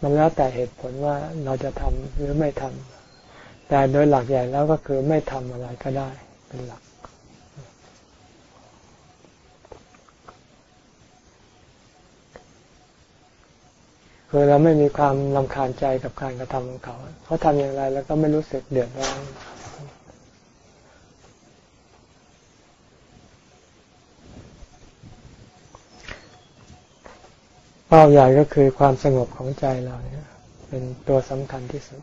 มันแล้วแต่เหตุผลว่าเราจะทำหรือไม่ทำแต่โดยหลักใหญ่แล้วก็คือไม่ทำอะไรก็ได้เป็นหลัก คือเราไม่มีความลำคาญใจกับการกระทำของเขา เขาทำอย่างไรแล้วก็ไม่รู้สึกเดือดร้อนเป้าใหญ่ก็คือความสงบของใจเราเนี่ยเป็นตัวสำคัญที่สุด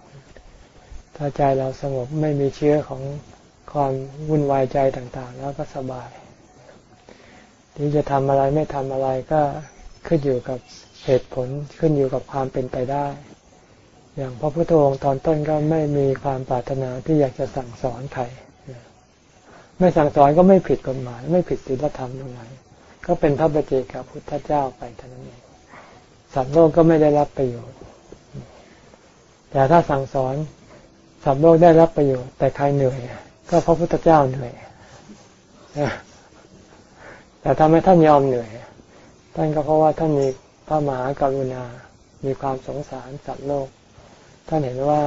ถ้าใจเราสงบไม่มีเชื้อของความวุ่นวายใจต่างๆ แล้วก็สบายที่จะทำอะไรไม่ทำอะไรก็ขึ้นอยู่กับ เหตุผลขึ้นอยู่กับความเป็นไปได้ อย่างพระพุทธองค์ตอนต้นก็ไม่มีความปรารถนาที่อยากจะสั่งสอนใครไม่สั่งสอนก็ไม่ผิดกฎหมาย ไม่ผิดศีลธรรมตรงไหนก็เป็นพระบัจเจกับพุทธเจ้าไปเท่านั้นเองสัตว์โลกก็ไม่ได้รับประโยชน์ แต่ถ้าสั่งสอนสัตว์โลกได้รับประโยชน์ แต่ใครเหนื่อยก็พระพุทธเจ้าเหนื่อยแต่ทำให้ท่านยอมเหนื่อย ท่านก็เพราะว่าท่านมี ระมหากรุณา มีความสงสารสัตว์โลก ท่านเห็นว่า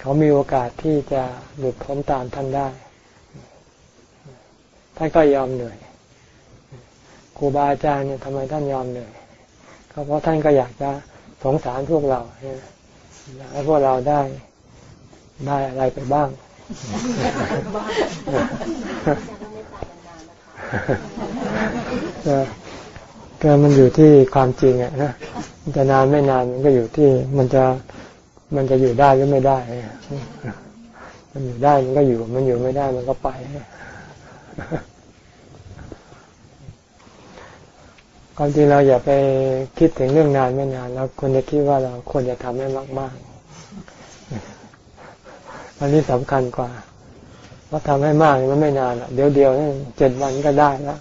เขามีโอกาสที่จะหลุดพ้นตามท่านได้ ท่านก็ยอมเหนื่อย ครูบาอาจารย์เนี่ยทำไมท่านยอมเหนื่อย ก็เพราะท่านก็อยากจะสงสารพวกเราอยากให้พวกเราได้ได้อะไรไปบ้าง ก็มันอยู่ที่ความจริงอะนะจะนานไม่นานมันก็อยู่ที่มันจะมันจะอยู่ได้หรือไม่ได้ มันอยู่ได้มันก็อยู่ มันอยู่ไม่ได้มันก็ไป ความจริงเราอย่าไปคิดถึงเรื่องนานไม่นานเราควรจะคิดว่าเราควรจะทำให้มากๆอันนี้สำคัญกว่า เพราะทำให้มากมันไม่นานอะ เดี๋ยวเดียวเจ็ดวันก็ได้แล้ว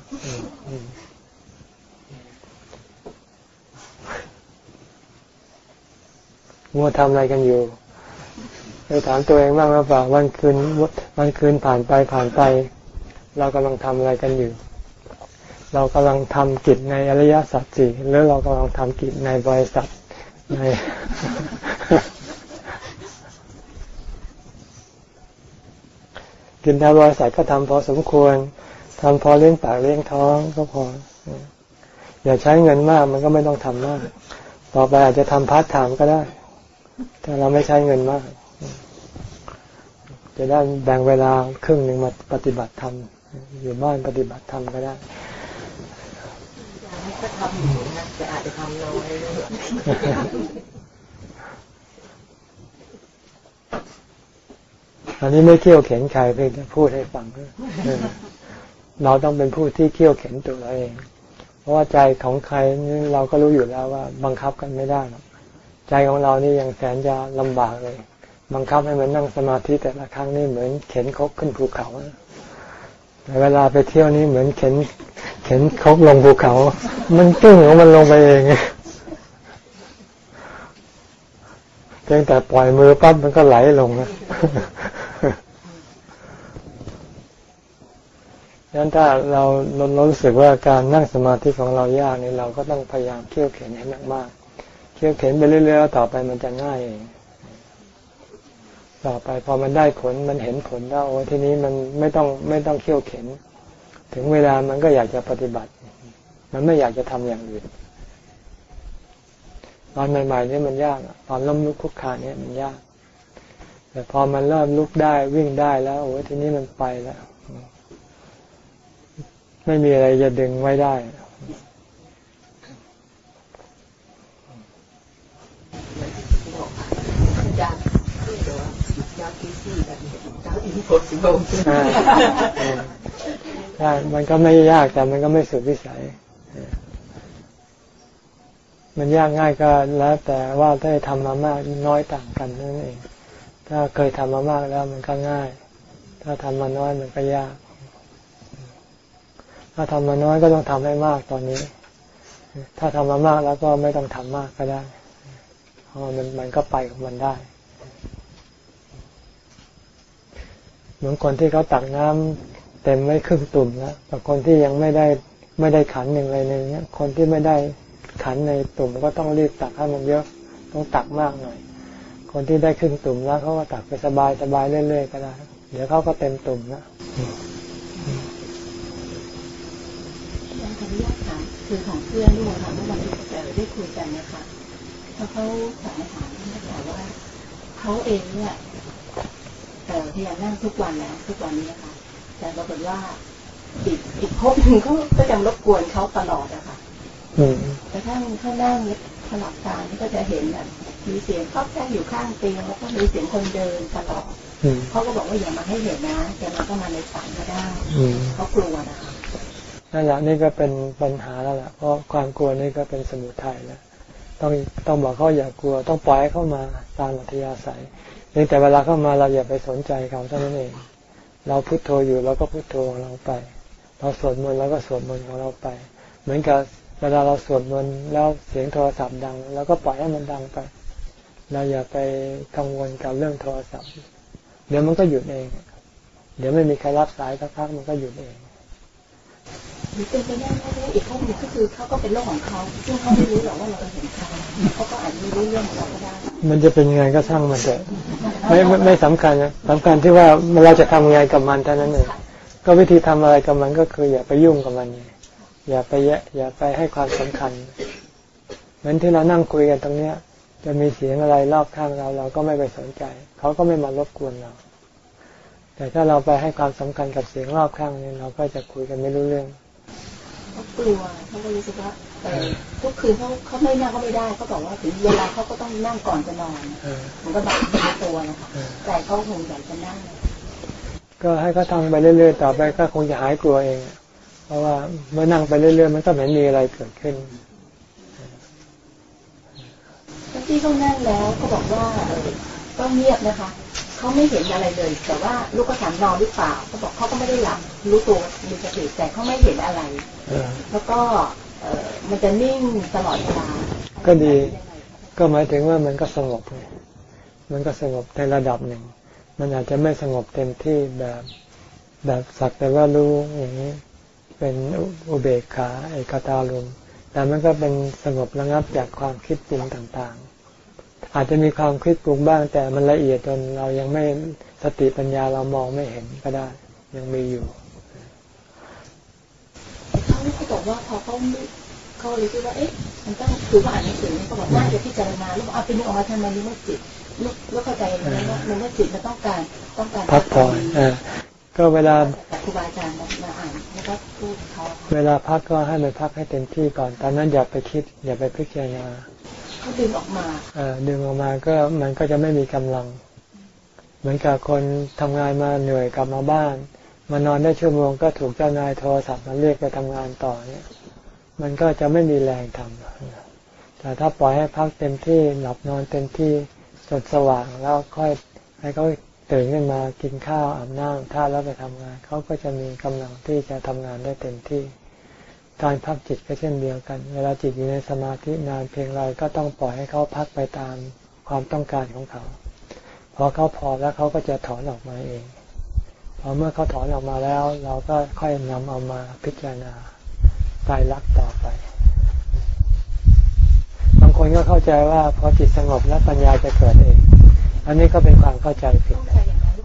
มัวทำอะไรกันอยู่ไปถามตัวเองบ้างหรือเปล่าวันคืนวันคืนผ่านไปผ่านไป เรากำลังทำอะไรกันอยู่ เรากำลังทำกิจในอริยสัจสี่หรือเรากำลังทำกิจในบริษัทในกินทางบริษัทก็ทำพอสมควรทำพอเลี้ยงปากเลี้ยงท้องก็พอ อย่าใช้เงินมากมันก็ไม่ต้องทำมาก ต่อไปอาจจะทำพาร์ทไทม์ก็ได้ ถ้าเราไม่ใช้เงินมาก จะได้แบ่งเวลาครึ่งหนึ่งมาปฏิบัติธรรมอยู่บ้านปฏิบัติธรรมก็ได้ก็ทำอยู่นะแต่อาจจะทำน้อยอันนี้ไม่เคี่ยวเข็ญใครเพียงแต่พูดให้ฟังเราต้องเป็นผู้ที่เที่ยวเข็นตัวเราเอง เพราะว่าใจของใครนี่เราก็รู้อยู่แล้วว่า บังคับกันไม่ได้หรอก ใจของเรานี่ยังแสนจะลำบากเลย บังคับให้มันนั่งสมาธิแต่ละครั้งนี่เหมือนเข็นคกขึ้นภูเขาแต่เวลาไปเที่ยวนี่เหมือนเข็น เข็นคกลงภูเขา มันตึ้งของมันลงไปเองเพียงแต่ปล่อยมือปั๊บมันก็ไหลลงนะดังนั้นถ้าเราเรารู้สึกว่าการนั่งสมาธิของเรายากนี่เราก็ต้องพยายามเที่ยวเข็นให้มากๆ เที่ยวเข็นไปเรื่อยๆแล้วต่อไปมันจะง่ายเองต่อไปพอมันได้ผลมันเห็นผลแล้วโอ้ทีนี้มันไม่ต้องไม่ต้องเขี่ยวเข็น ถึงเวลามันก็อยากจะปฏิบัติ มันไม่อยากจะทำอย่างอื่นตอนใหม่ๆนี่มันยากตอนล้มลุกคุกคานนี่มันยาก แต่พอมันเริ่มลุกได้วิ่งได้แล้วโอ้ทีนี้มันไปแล้ว ไม่มีอะไรจะดึงไว้ได้ ใช่มันก็ไม่ยากแต่มันก็ไม่สุดวิสัย มันยากง่ายก็แล้วแต่ว่าได้ทำมามากน้อยต่างกันนั่นเอง ถ้าเคยทำมามากแล้วมันก็ง่าย ถ้าทำมาน้อยมันก็ยาก ถ้าทำมาน้อยก็ต้องทำให้มากตอนนี้ ถ้าทำมามากแล้วก็ไม่ต้องทำมากก็ได้ มันมันก็ไปของมันได้เหมือนคนที่เขาตักน้ำเต็มไว้ครึ่งตุ่มแล้วแต่คนที่ยังไม่ได้ไม่ได้ขันหนึ่งอะไรในนี้คนที่ไม่ได้ขันในตุ่มก็ต้องรีบตักให้มันเยอะต้องตักมากหน่อย คนที่ได้ครึ่งตุ่มแล้วเขาก็ตักไปสบายสบายเรื่อยๆก็ได้ เดี๋ยวเขาก็เต็มตุ่มแล้วยังขออนุญาตถามคือของเพื่อนด้วยค่ะเมื่อวันที่เจอได้คุยกันนะคะ เขาเขาถามถามท่านว่าเขาเองเนี่ยแต่พยายามนั่งทุกวันแล้วทุกวันนี้นะคะ แต่ปรากฏว่าอีกอีกพบหนึ่งเขาก็ยังรบกวนเขาตลอดอะค่ะแต่ถ้าเขานั่งสลับตาก็จะเห็นแบบมีเสียงครอบแค่อยู่ข้างเตียงแล้วก็มีเสียงคนเดินตลอดเขาก็บอกว่าอย่ามาให้เห็นนะแต่มันก็มาในฝันก็ได้เขากลัวนะคะนั่นแหละนี่ก็เป็นปัญหาแล้วล่ะเพราะความกลัวนี่ก็เป็นสมุทัยแล้ว ต้องต้องบอกเขาอย่ากลัว ต้องปล่อยเข้ามาตามอัธยาศัยเพียงแต่เวลาเข้ามาเราอย่าไปสนใจเขาเท่านั้นเอง เราพุโทโธอยู่เราก็พุโทโธของเราไป เราสวดมนต์เราก็สวดมนต์ของเราไป เหมือนกับเวลาเราสวดมนต์แล้วเสียงโทรศัพท์ดังเราก็ปล่อยให้มันดังไป เราอย่าไปกังวลกับเรื่องโทรศัพท์ เดี๋ยวมันก็หยุดเอง เดี๋ยวไม่มีใครรับสายสักพักมันก็หยุดเอง หรือเป็นไปได้ไหมอีกข้อหนึ่งก็คือเขาก็เป็นโรคของเขาซึ่งเขาไม่รู้หรอกว่าเราเห็นเขาเขาก็อาจไม่รู้เรื่องของเราก็ได้ มันจะเป็นยังไงก็ช่างมันเถอะไม่ไม่ไม่สำคัญนะสำคัญที่ว่าเราจะทำยังไงกับมันเท่านั้นเองก็วิธีทำอะไรกับมันก็คือ อย่าไปยุ่งกับมันไงอย่าไปแยะ อย่าไปให้ความสำคัญ เหมือนที่เรานั่งคุยกันตรงเนี้ย จะมีเสียงอะไรรอบข้างเรา เราก็ไม่ไปสนใจ เขาก็ไม่มารบกวนเรา แต่ถ้าเราไปให้ความสำคัญกับเสียงรอบข้างนี้เราก็จะคุยกันไม่รู้เรื่อง เขากลัวเขาก็รู้สึกว่าเออทุกคืนเขาเขาไม่นั่งก็ไม่ได้เขาบอกว่าถึงเวลาเขาก็ต้องนั่งก่อนจะนอนเออมันก็แบบในตัวนะคะเออแต่เขาคงอยากจะนั่ง ก็ให้เขาทำไปเรื่อยๆต่อไปก็คงจะหายกลัวเอง เพราะว่าเมื่อนั่งไปเรื่อยๆมันก็เหมือนมีอะไรเกิดขึ้นที่เขานั่งแล้วเขาบอกว่าเออก็เงียบนะคะ เขาไม่เห็นอะไรเลย แต่ว่าลูกก็ถามนอนหรือเปล่าเขาบอกเขาก็ไม่ได้หลับรู้ตัวมีสติแต่เขาไม่เห็นอะไรเออแล้วก็เออมันจะนิ่งตลอดเวลาก็ดีก็หมายถึงว่ามันก็สงบไงมันก็สงบในระดับหนึ่ง มันอาจจะไม่สงบเต็มที่แบบแบบสักแต่ว่ารู้อย่างนี้ เป็นอุเบกขาเอกตาลมแต่มันก็เป็นสงบระงับจากความคิดปรุงต่างๆ อาจจะมีความคิดปรุงบ้าง แต่มันละเอียดจนเรายังไม่สติปัญญาเรามองไม่เห็นก็ได้ ยังมีอยู่เขาเขาบอกว่าพอเขาเขาเลยคิดว่าเอ๊ะมันต้องคือว่าอ่านหนังสือเนี่ยเขาบอกน่าจะพิจารณาแล้วบอกเอาไปนึกออกมาทำไมนึกว่าจิตนึกแล้วเข้าใจไหมว่านึกว่าจิตมันต้องการต้องการพักผ่อนอ่าก็เวลาแต่ครูบาอาจารย์มาอ่านแล้วก็พูดเขาเวลาพักก็ให้มันพักให้เต็มที่ก่อนตอนนั้นอย่าไปคิด อย่าไปพิจารณา ดึงออกมาเอ่อดึงออกมาก็มันก็จะไม่มีกำลัง เหมือนกับคนทำงานมาเหนื่อยกลับมาบ้าน มานอนได้ชั่วโมงก็ถูกเจ้านายโทรศัพท์มาเรียกไปทำงานต่อเนี่ย มันก็จะไม่มีแรงทำแต่ถ้าปล่อยให้พักเต็มที่หลับนอนเต็มที่จนสว่างแล้วค่อยให้เขาตื่นขึ้นมากินข้าวอาบน้ำท่าแล้วไปทำงานเขาก็จะมีกำลังที่จะทำงานได้เต็มที่ การพักจิตก็เช่นเดียวกัน เวลาจิตอยู่ในสมาธินานเพียงไรก็ต้องปล่อยให้เขาพักไปตามความต้องการของเขา พอเขาพอแล้วเขาก็จะถอนออกมาเอง พอเมื่อเขาถอนออกมาแล้ว เราก็ค่อยนำเอามาพิจารณาตายรักต่อไป บางคนก็เข้าใจว่าพอจิตสงบแล้วปัญญาจะเกิดเอง อันนี้ก็เป็นความเข้าใจผิด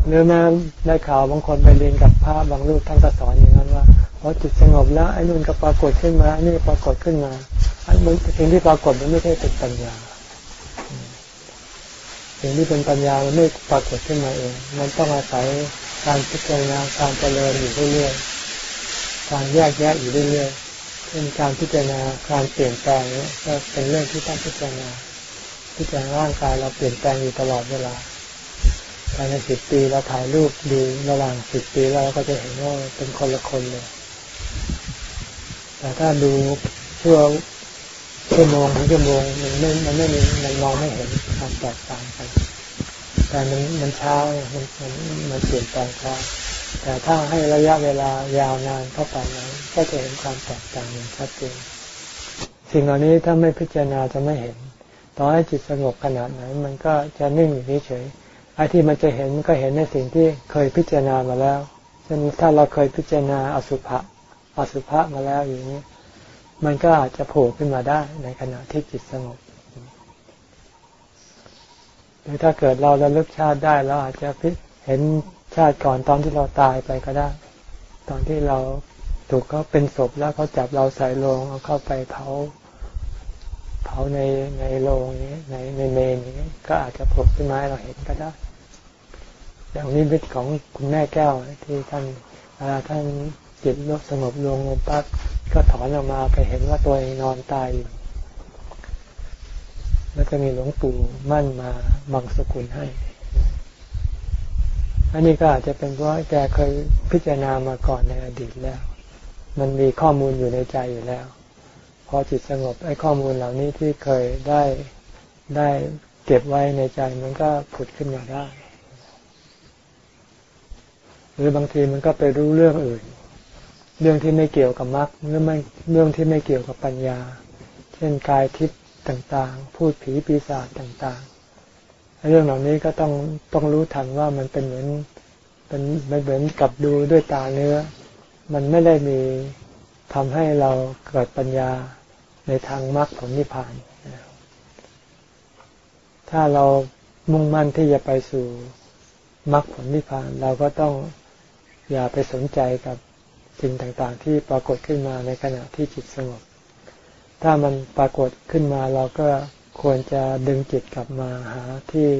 เนั้นหรือแม้ได้ข่าวบางคนไปเรียนกับพระบางรูปท่านก็สอนอย่างนั้นว่าพอจิตสงบแล้วไอ้นู่นก็ปรากฏขึ้นมาอันนี้ปรากฏขึ้นมาไอันมันสิ่งที่ปรากฏมันไม่ใช่เป็นปัญญาสิ่งที่เป็นปัญญามันไม่ปรากฏขึ้นมาเอง มันต้องอาศัยการพิจารณาการเจริญอยู่เรื่อยๆการแยกแยะอยู่เรื่อยๆเป็นการพิจารณาการเปลี่ยนแปลงเนี่ยก็เป็นเรื่องที่ต้องพิจารณาพิจารณาร่างกายเราเปลี่ยนแปลงอยู่ตลอดเวลา ภายในสิบปีเราถ่ายรูปดูระหว่างสิบปีเราก็จะเห็นว่าเป็นคนละคนเลย แต่ถ้าดูชั่วชั่วโมงถึงชั่วโมงมันไม่มันไม่มีมันมองไม่เห็นความแตกต่างกันแต่มันมันช้ามันมันมันเปลี่ยนแปลงช้าแต่ถ้าให้ระยะเวลายาวนานเข้าไปนั้นก็จะเห็นความแตกต่างอย่างชัดเจนสิ่งเหล่านี้ถ้าไม่พิจารณาจะไม่เห็น ต่อให้จิตสงบขนาดไหน มันก็จะนิ่งอยู่เฉยๆ ไอ้ที่มันจะเห็นมันก็เห็นในสิ่งที่เคยพิจารณามาแล้วเช่นถ้าเราเคยพิจารณาอสุภะอสุภะมาแล้วอย่างนี้ มันก็อาจจะโผล่ขึ้นมาได้ในขณะที่จิตสงบหรือถ้าเกิดเราระลึกชาติได้เราอาจจะพิเห็นชาติก่อนตอนที่เราตายไปก็ได้ ตอนที่เราถูกเขาเป็นศพแล้วเขาจับเราใส่โลงเอาเข้าไปเผาเผาในในโรงนี้ในในเมนนี้ก็อาจจะโผล่ขึ้นมาให้เราเห็นก็ได้ อย่างนิมิตของคุณแม่แก้วที่ท่านเวลาท่านจิตลบสงบลงลงปั๊บก็ถอนออกมาไปเห็นว่าตัวเองนอนตายอยู่แล้วก็มีหลวงปู่มั่นมาบังสกุลให้ อันนี้ก็อาจจะเป็นเพราะแกเคยพิจารณามาก่อนในอดีตแล้ว มันมีข้อมูลอยู่ในใจอยู่แล้ว พอจิตสงบไอ้ข้อมูลเหล่านี้ที่เคยได้ได้เก็บไว้ในใจมันก็ผุดขึ้นมาได้ หรือบางทีมันก็ไปรู้เรื่องอื่น เรื่องที่ไม่เกี่ยวกับมรรคเรื่องไม่เรื่องที่ไม่เกี่ยวกับปัญญา เช่นกายทิพย์ต่างๆ พูดผีปีศาจต่างๆ เรื่องเหล่านี้ก็ต้องต้องรู้ทันว่ามันเป็นเหมือนเป็นมันเหมือนกับดูด้วยตาเนื้อ มันไม่ได้มีทำให้เราเกิดปัญญาในทางมรรคผลนิพพาน ถ้าเรามุ่งมั่นที่จะไปสู่มรรคผลนิพพาน เราก็ต้อง อย่าไปสนใจกับสิ่งต่างๆ ที่ปรากฏขึ้นมาในขณะที่จิตสงบ ถ้ามันปรากฏขึ้นมาเราก็ควรจะดึงจิตกลับมาหาที่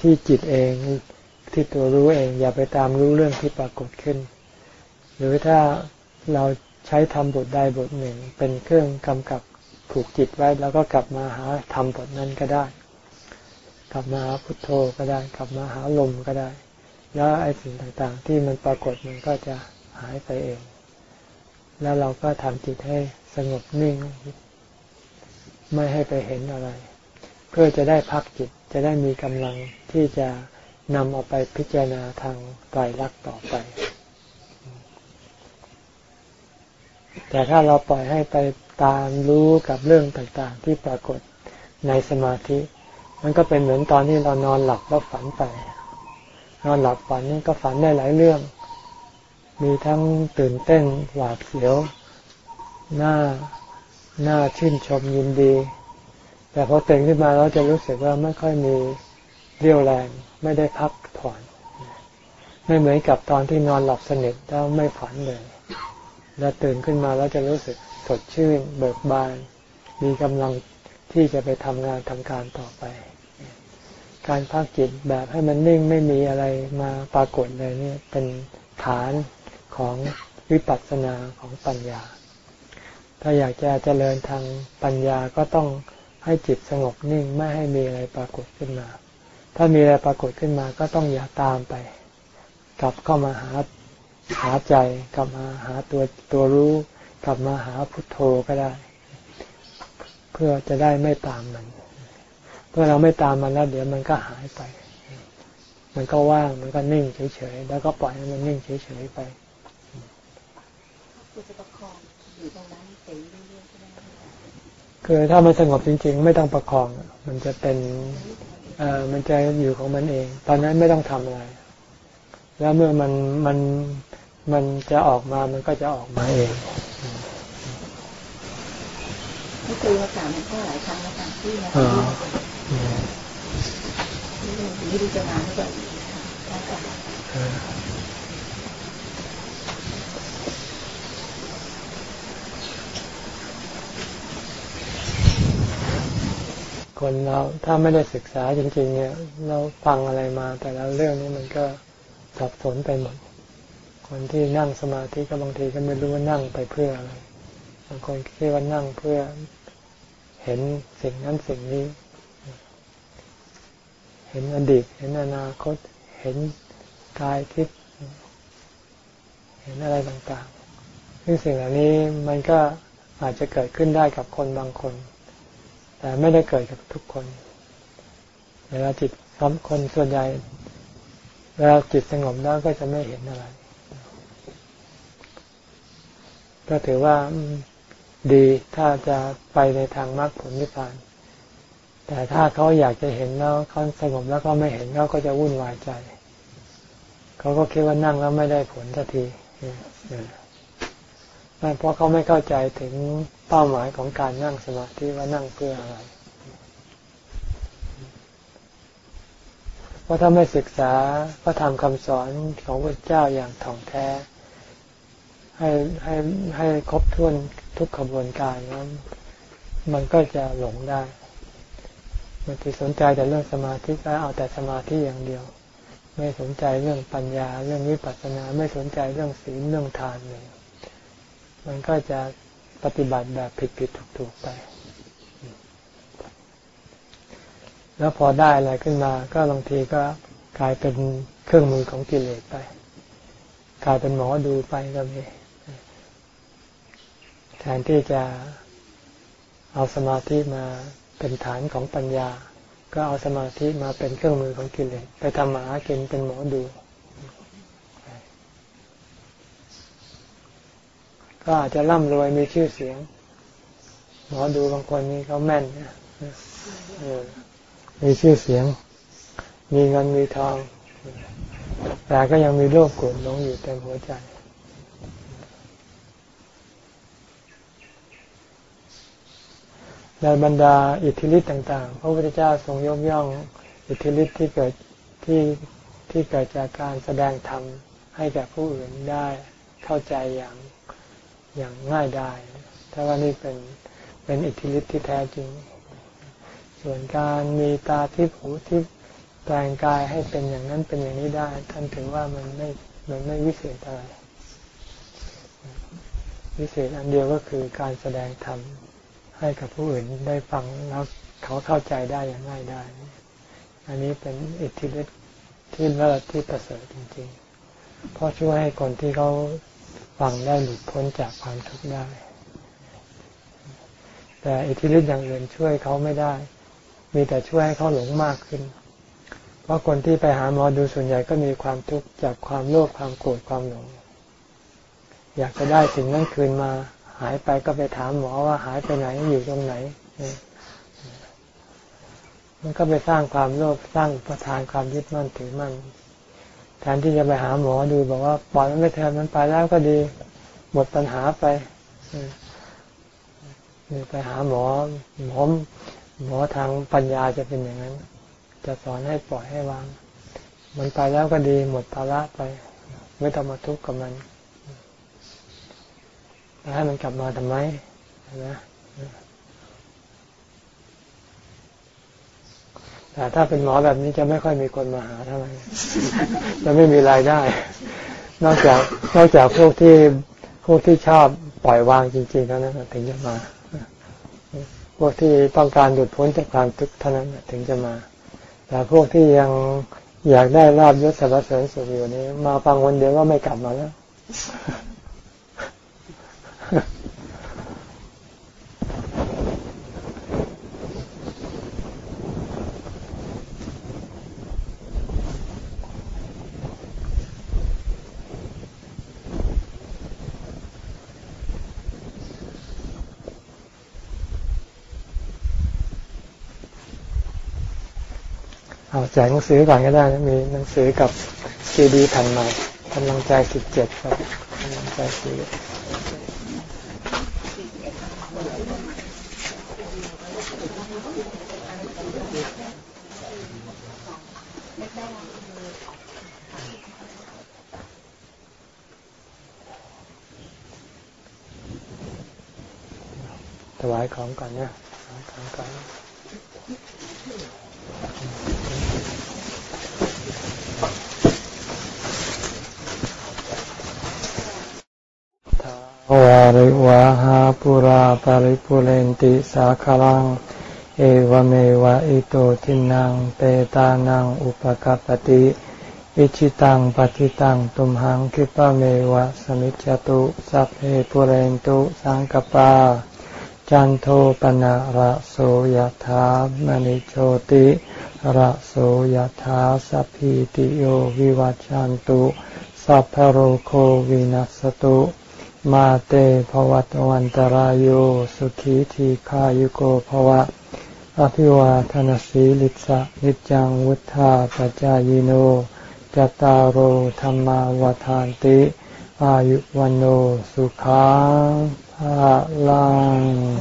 ที่จิตเองที่ตัวรู้เอง อย่าไปตามรู้เรื่องที่ปรากฏขึ้น หรือถ้าเราใช้ทำบทใดบทหนึ่ง เป็นเครื่องกำกับผูกจิตไว้แล้วก็กลับมาหาทำบทนั้นก็ได้ กลับมาหาพุทโธก็ได้ กลับมาหาลมก็ได้ แล้วไอ้สิ่งต่างๆ ที่มันปรากฏมันก็จะหายไปเอง แล้วเราก็ทำจิตให้สงบนิ่ง ไม่ให้ไปเห็นอะไร เพื่อจะได้พักจิตจะได้มีกำลังที่จะนำเอาไปพิจารณาทางไตรลักษณ์ต่อไป แต่ถ้าเราปล่อยให้ไปตามรู้กับเรื่องต่างๆ ที่ปรากฏในสมาธิ มันก็เป็นเหมือนตอนที่เรานอนหลับแล้วฝันไป นอนหลับฝันนี่ก็ฝันได้หลายเรื่อง มีทั้งตื่นเต้นหวาดเสียว หน้าหน้าชื่นชมยินดี แต่พอตื่นขึ้นมาเราจะรู้สึกว่าไม่ค่อยมีเรี่ยวแรง ไม่ได้พักผ่อน ไม่เหมือนกับตอนที่นอนหลับสนิทแล้วไม่ฝันเลย แล้วตื่นขึ้นมาแล้วจะรู้สึกสดชื่น เบิกบาน มีกำลังที่จะไปทำงานทำการต่อไป การพักจิตแบบให้มันนิ่งไม่มีอะไรมาปรากฏเลยนี่เป็นฐานของวิปัสสนาของปัญญา ถ้าอยากจะเจริญทางปัญญาก็ต้องให้จิตสงบนิ่งไม่ให้มีอะไรปรากฏขึ้นมา ถ้ามีอะไรปรากฏขึ้นมาก็ต้องอย่าตามไป กลับเข้ามาหาหาใจกลับมาหาตัวตัวรู้ กลับมาหาพุทโธก็ได้ เพื่อจะได้ไม่ตามมัน เพื่อเราไม่ตามมันแล้วเดี๋ยวมันก็หายไป มันก็ว่างมันก็นิ่งเฉยๆแล้วก็ปล่อยให้มันนิ่งเฉยๆไปคือถ้ามันสงบจริง ๆ ไม่ต้องประคอง มันจะเป็นเอ่อมันจะอยู่ของมันเอง ตอนนั้นไม่ต้องทำอะไร แล้วเมื่อมันมันมันจะออกมามันก็จะออกมาเองไม่เคยมาถามหลวงพ่อหลายครั้งแล้วค่ะที่นะอ๋อที่ ไม่รู้จะมาเมื่อไหร่คนเราถ้าไม่ได้ศึกษาจริง ๆ เนี่ย เราฟังอะไรมา แต่ละเรื่องนี้มันก็สับสนไปหมด คนที่นั่งสมาธิก็บางทีก็ไม่รู้ว่านั่งไปเพื่ออะไรบางคนคิดว่านั่งเพื่อเห็นสิ่งนั้นสิ่งนี้ ห็นอดีต เห็นอนาคต เห็นกายทิพย์เห็นอะไรต่างๆ ซึ่งสิ่งเหล่านี้มันก็อาจจะเกิดขึ้นได้กับคนบางคน แต่ไม่ได้เกิดกับทุกคน เวลาจิตซ้อมคนส่วนใหญ่เวลาจิตสงบแล้วก็จะไม่เห็นอะไร ก็ถือว่าดีถ้าจะไปในทางมรรคผลนิพพาน แต่ถ้าเขาอยากจะเห็นแล้วเขาสงบแล้วก็ไม่เห็นเขาก็จะวุ่นวายใจ เขาก็คิดว่านั่งแล้วไม่ได้ผลสักทีนั่นเพราะเขาไม่เข้าใจถึงเป้าหมายของการนั่งสมาธิว่านั่งเพื่ออะไร เพราะถ้าไม่ศึกษาพระธรรมคำสอนของพระเจ้าอย่างถ่องแท้ ให้ให้ให้ครบถ้วนทุกขบวนการนั้นมันก็จะหลงได้ บางทีสนใจแต่เรื่องสมาธิก็เอาแต่สมาธิอย่างเดียว ไม่สนใจเรื่องปัญญา เรื่องวิปัสสนา ไม่สนใจเรื่องศีลเรื่องทานเลยมันก็จะปฏิบัติแบบผิดผิดถูกถูกไป แล้วพอได้อะไรขึ้นมา ก็บางทีก็กลายเป็นเครื่องมือของกิเลสไป กลายเป็นหมอดูไปก็มีแทนที่จะเอาสมาธิมา เป็นฐานของปัญญา ก็เอาสมาธิมาเป็นเครื่องมือของกิเลสไปทำหมากินเป็นหมอดู ก็อาจจะร่ำรวยมีชื่อเสียง หมอดูบางคนนี่เขาแม่นนะมีชื่อเสียง มีเงินมีทอง แต่ก็ยังมีโรคกรธหลงอยู่เต็มหัวใจ ในบรรดาอิทธิฤทธิ์ต่างๆ พระพุทธเจ้าทรงยกย่องอิทธิฤทธิ์ที่เกิดที่ที่เกิดจากการแสดงธรรมให้แก่ผู้อื่นได้เข้าใจอย่างอย่างง่ายได้ถ้าว่านี่เป็นเป็นอิทธิฤทธิ์ที่แท้จริง ส่วนการมีตาทิพหูทิพแปลงกายให้เป็นอย่างนั้นเป็นอย่างนี้ได้ ท่านถือว่ามันไม่มันไม่วิเศษอะไรวิเศษอันเดียวก็คือการแสดงธรรม ให้กับผู้อื่นได้ฟังแล้วเขาเข้าใจได้อย่างง่ายได้ อันนี้เป็นอิทธิฤทธิ์ที่ระดับที่ประเสริฐจริงๆ เพราะช่วยให้คนที่เขาฟังได้หลุดพ้นจากความทุกข์ได้ แต่อิทธิฤทธิ์อย่างอื่นช่วยเขาไม่ได้ มีแต่ช่วยให้เขาหลงมากขึ้น เพราะคนที่ไปหาหมอดูส่วนใหญ่ก็มีความทุกข์จากความโลภความโกรธความหลง อยากจะได้สิ่งนั้นคืนมา หายไปก็ไปถามหมอว่าหายไปไหนอยู่ตรงไหน มันก็ไปสร้างความโลภสร้างประทานความยึดมั่นถือมั่นแทนที่จะไปหาหมอดูบอกว่าปล่อยมันไม่เถอะมันไปแล้วก็ดี หมดปัญหาไปไปหาหมอหมอหมอทางปัญญาจะเป็นอย่างนั้น จะสอนให้ปล่อยให้วาง มันไปแล้วก็ดีหมดภาระไป ไม่ต้องมาทุกข์กับมัน ให้มันกลับมาทำไมนะแต่ถ้าเป็นหมอแบบนี้จะไม่ค่อยมีคนมาหาเท่าไหร่จะไม่มีรายได้ นอกจากนอกจากพวกที่พวกที่ชอบปล่อยวางจริงๆเท่านั้นถึงจะมา พวกที่ต้องการหลุดพ้นจากความทุกข์เท่านั้นถึงจะมา แต่พวกที่ยังอยากได้ลาบยศสารเสริญสุขอยู่นี้ มาฟังวันเดียวก็ไม่กลับมาแล้ว เอาแจกหนังสือก่อนก็ได้มีหนังสือกับซีดีแผ่นใหม่กำลังใจสิบเจ็ดครับกำลังใจสีถ วายของก่อนเนี่ยของก่อนวาริวาหาปุราปาริปุเรนติสาคลัง เอวเมวะอิโตทินังเปตานังอุปกปติอิชิตังปฏิตังตุมหังคิปะเมวะสมิจจตุสัพเพปุเรนตุสังกปา จันโทปนะระโสยธามณิโชติระโสยธาสัพพิติโยวิวัจจันตุสัพพโรโควินัสตุมาเตภวัตวันตรโยสุขีทีขายุโกภวะ อภิวาทนสีลิสะนิจังวุธาปจายโนจตารโธรรมาวทานติ อายุวันโนสุขัง à, la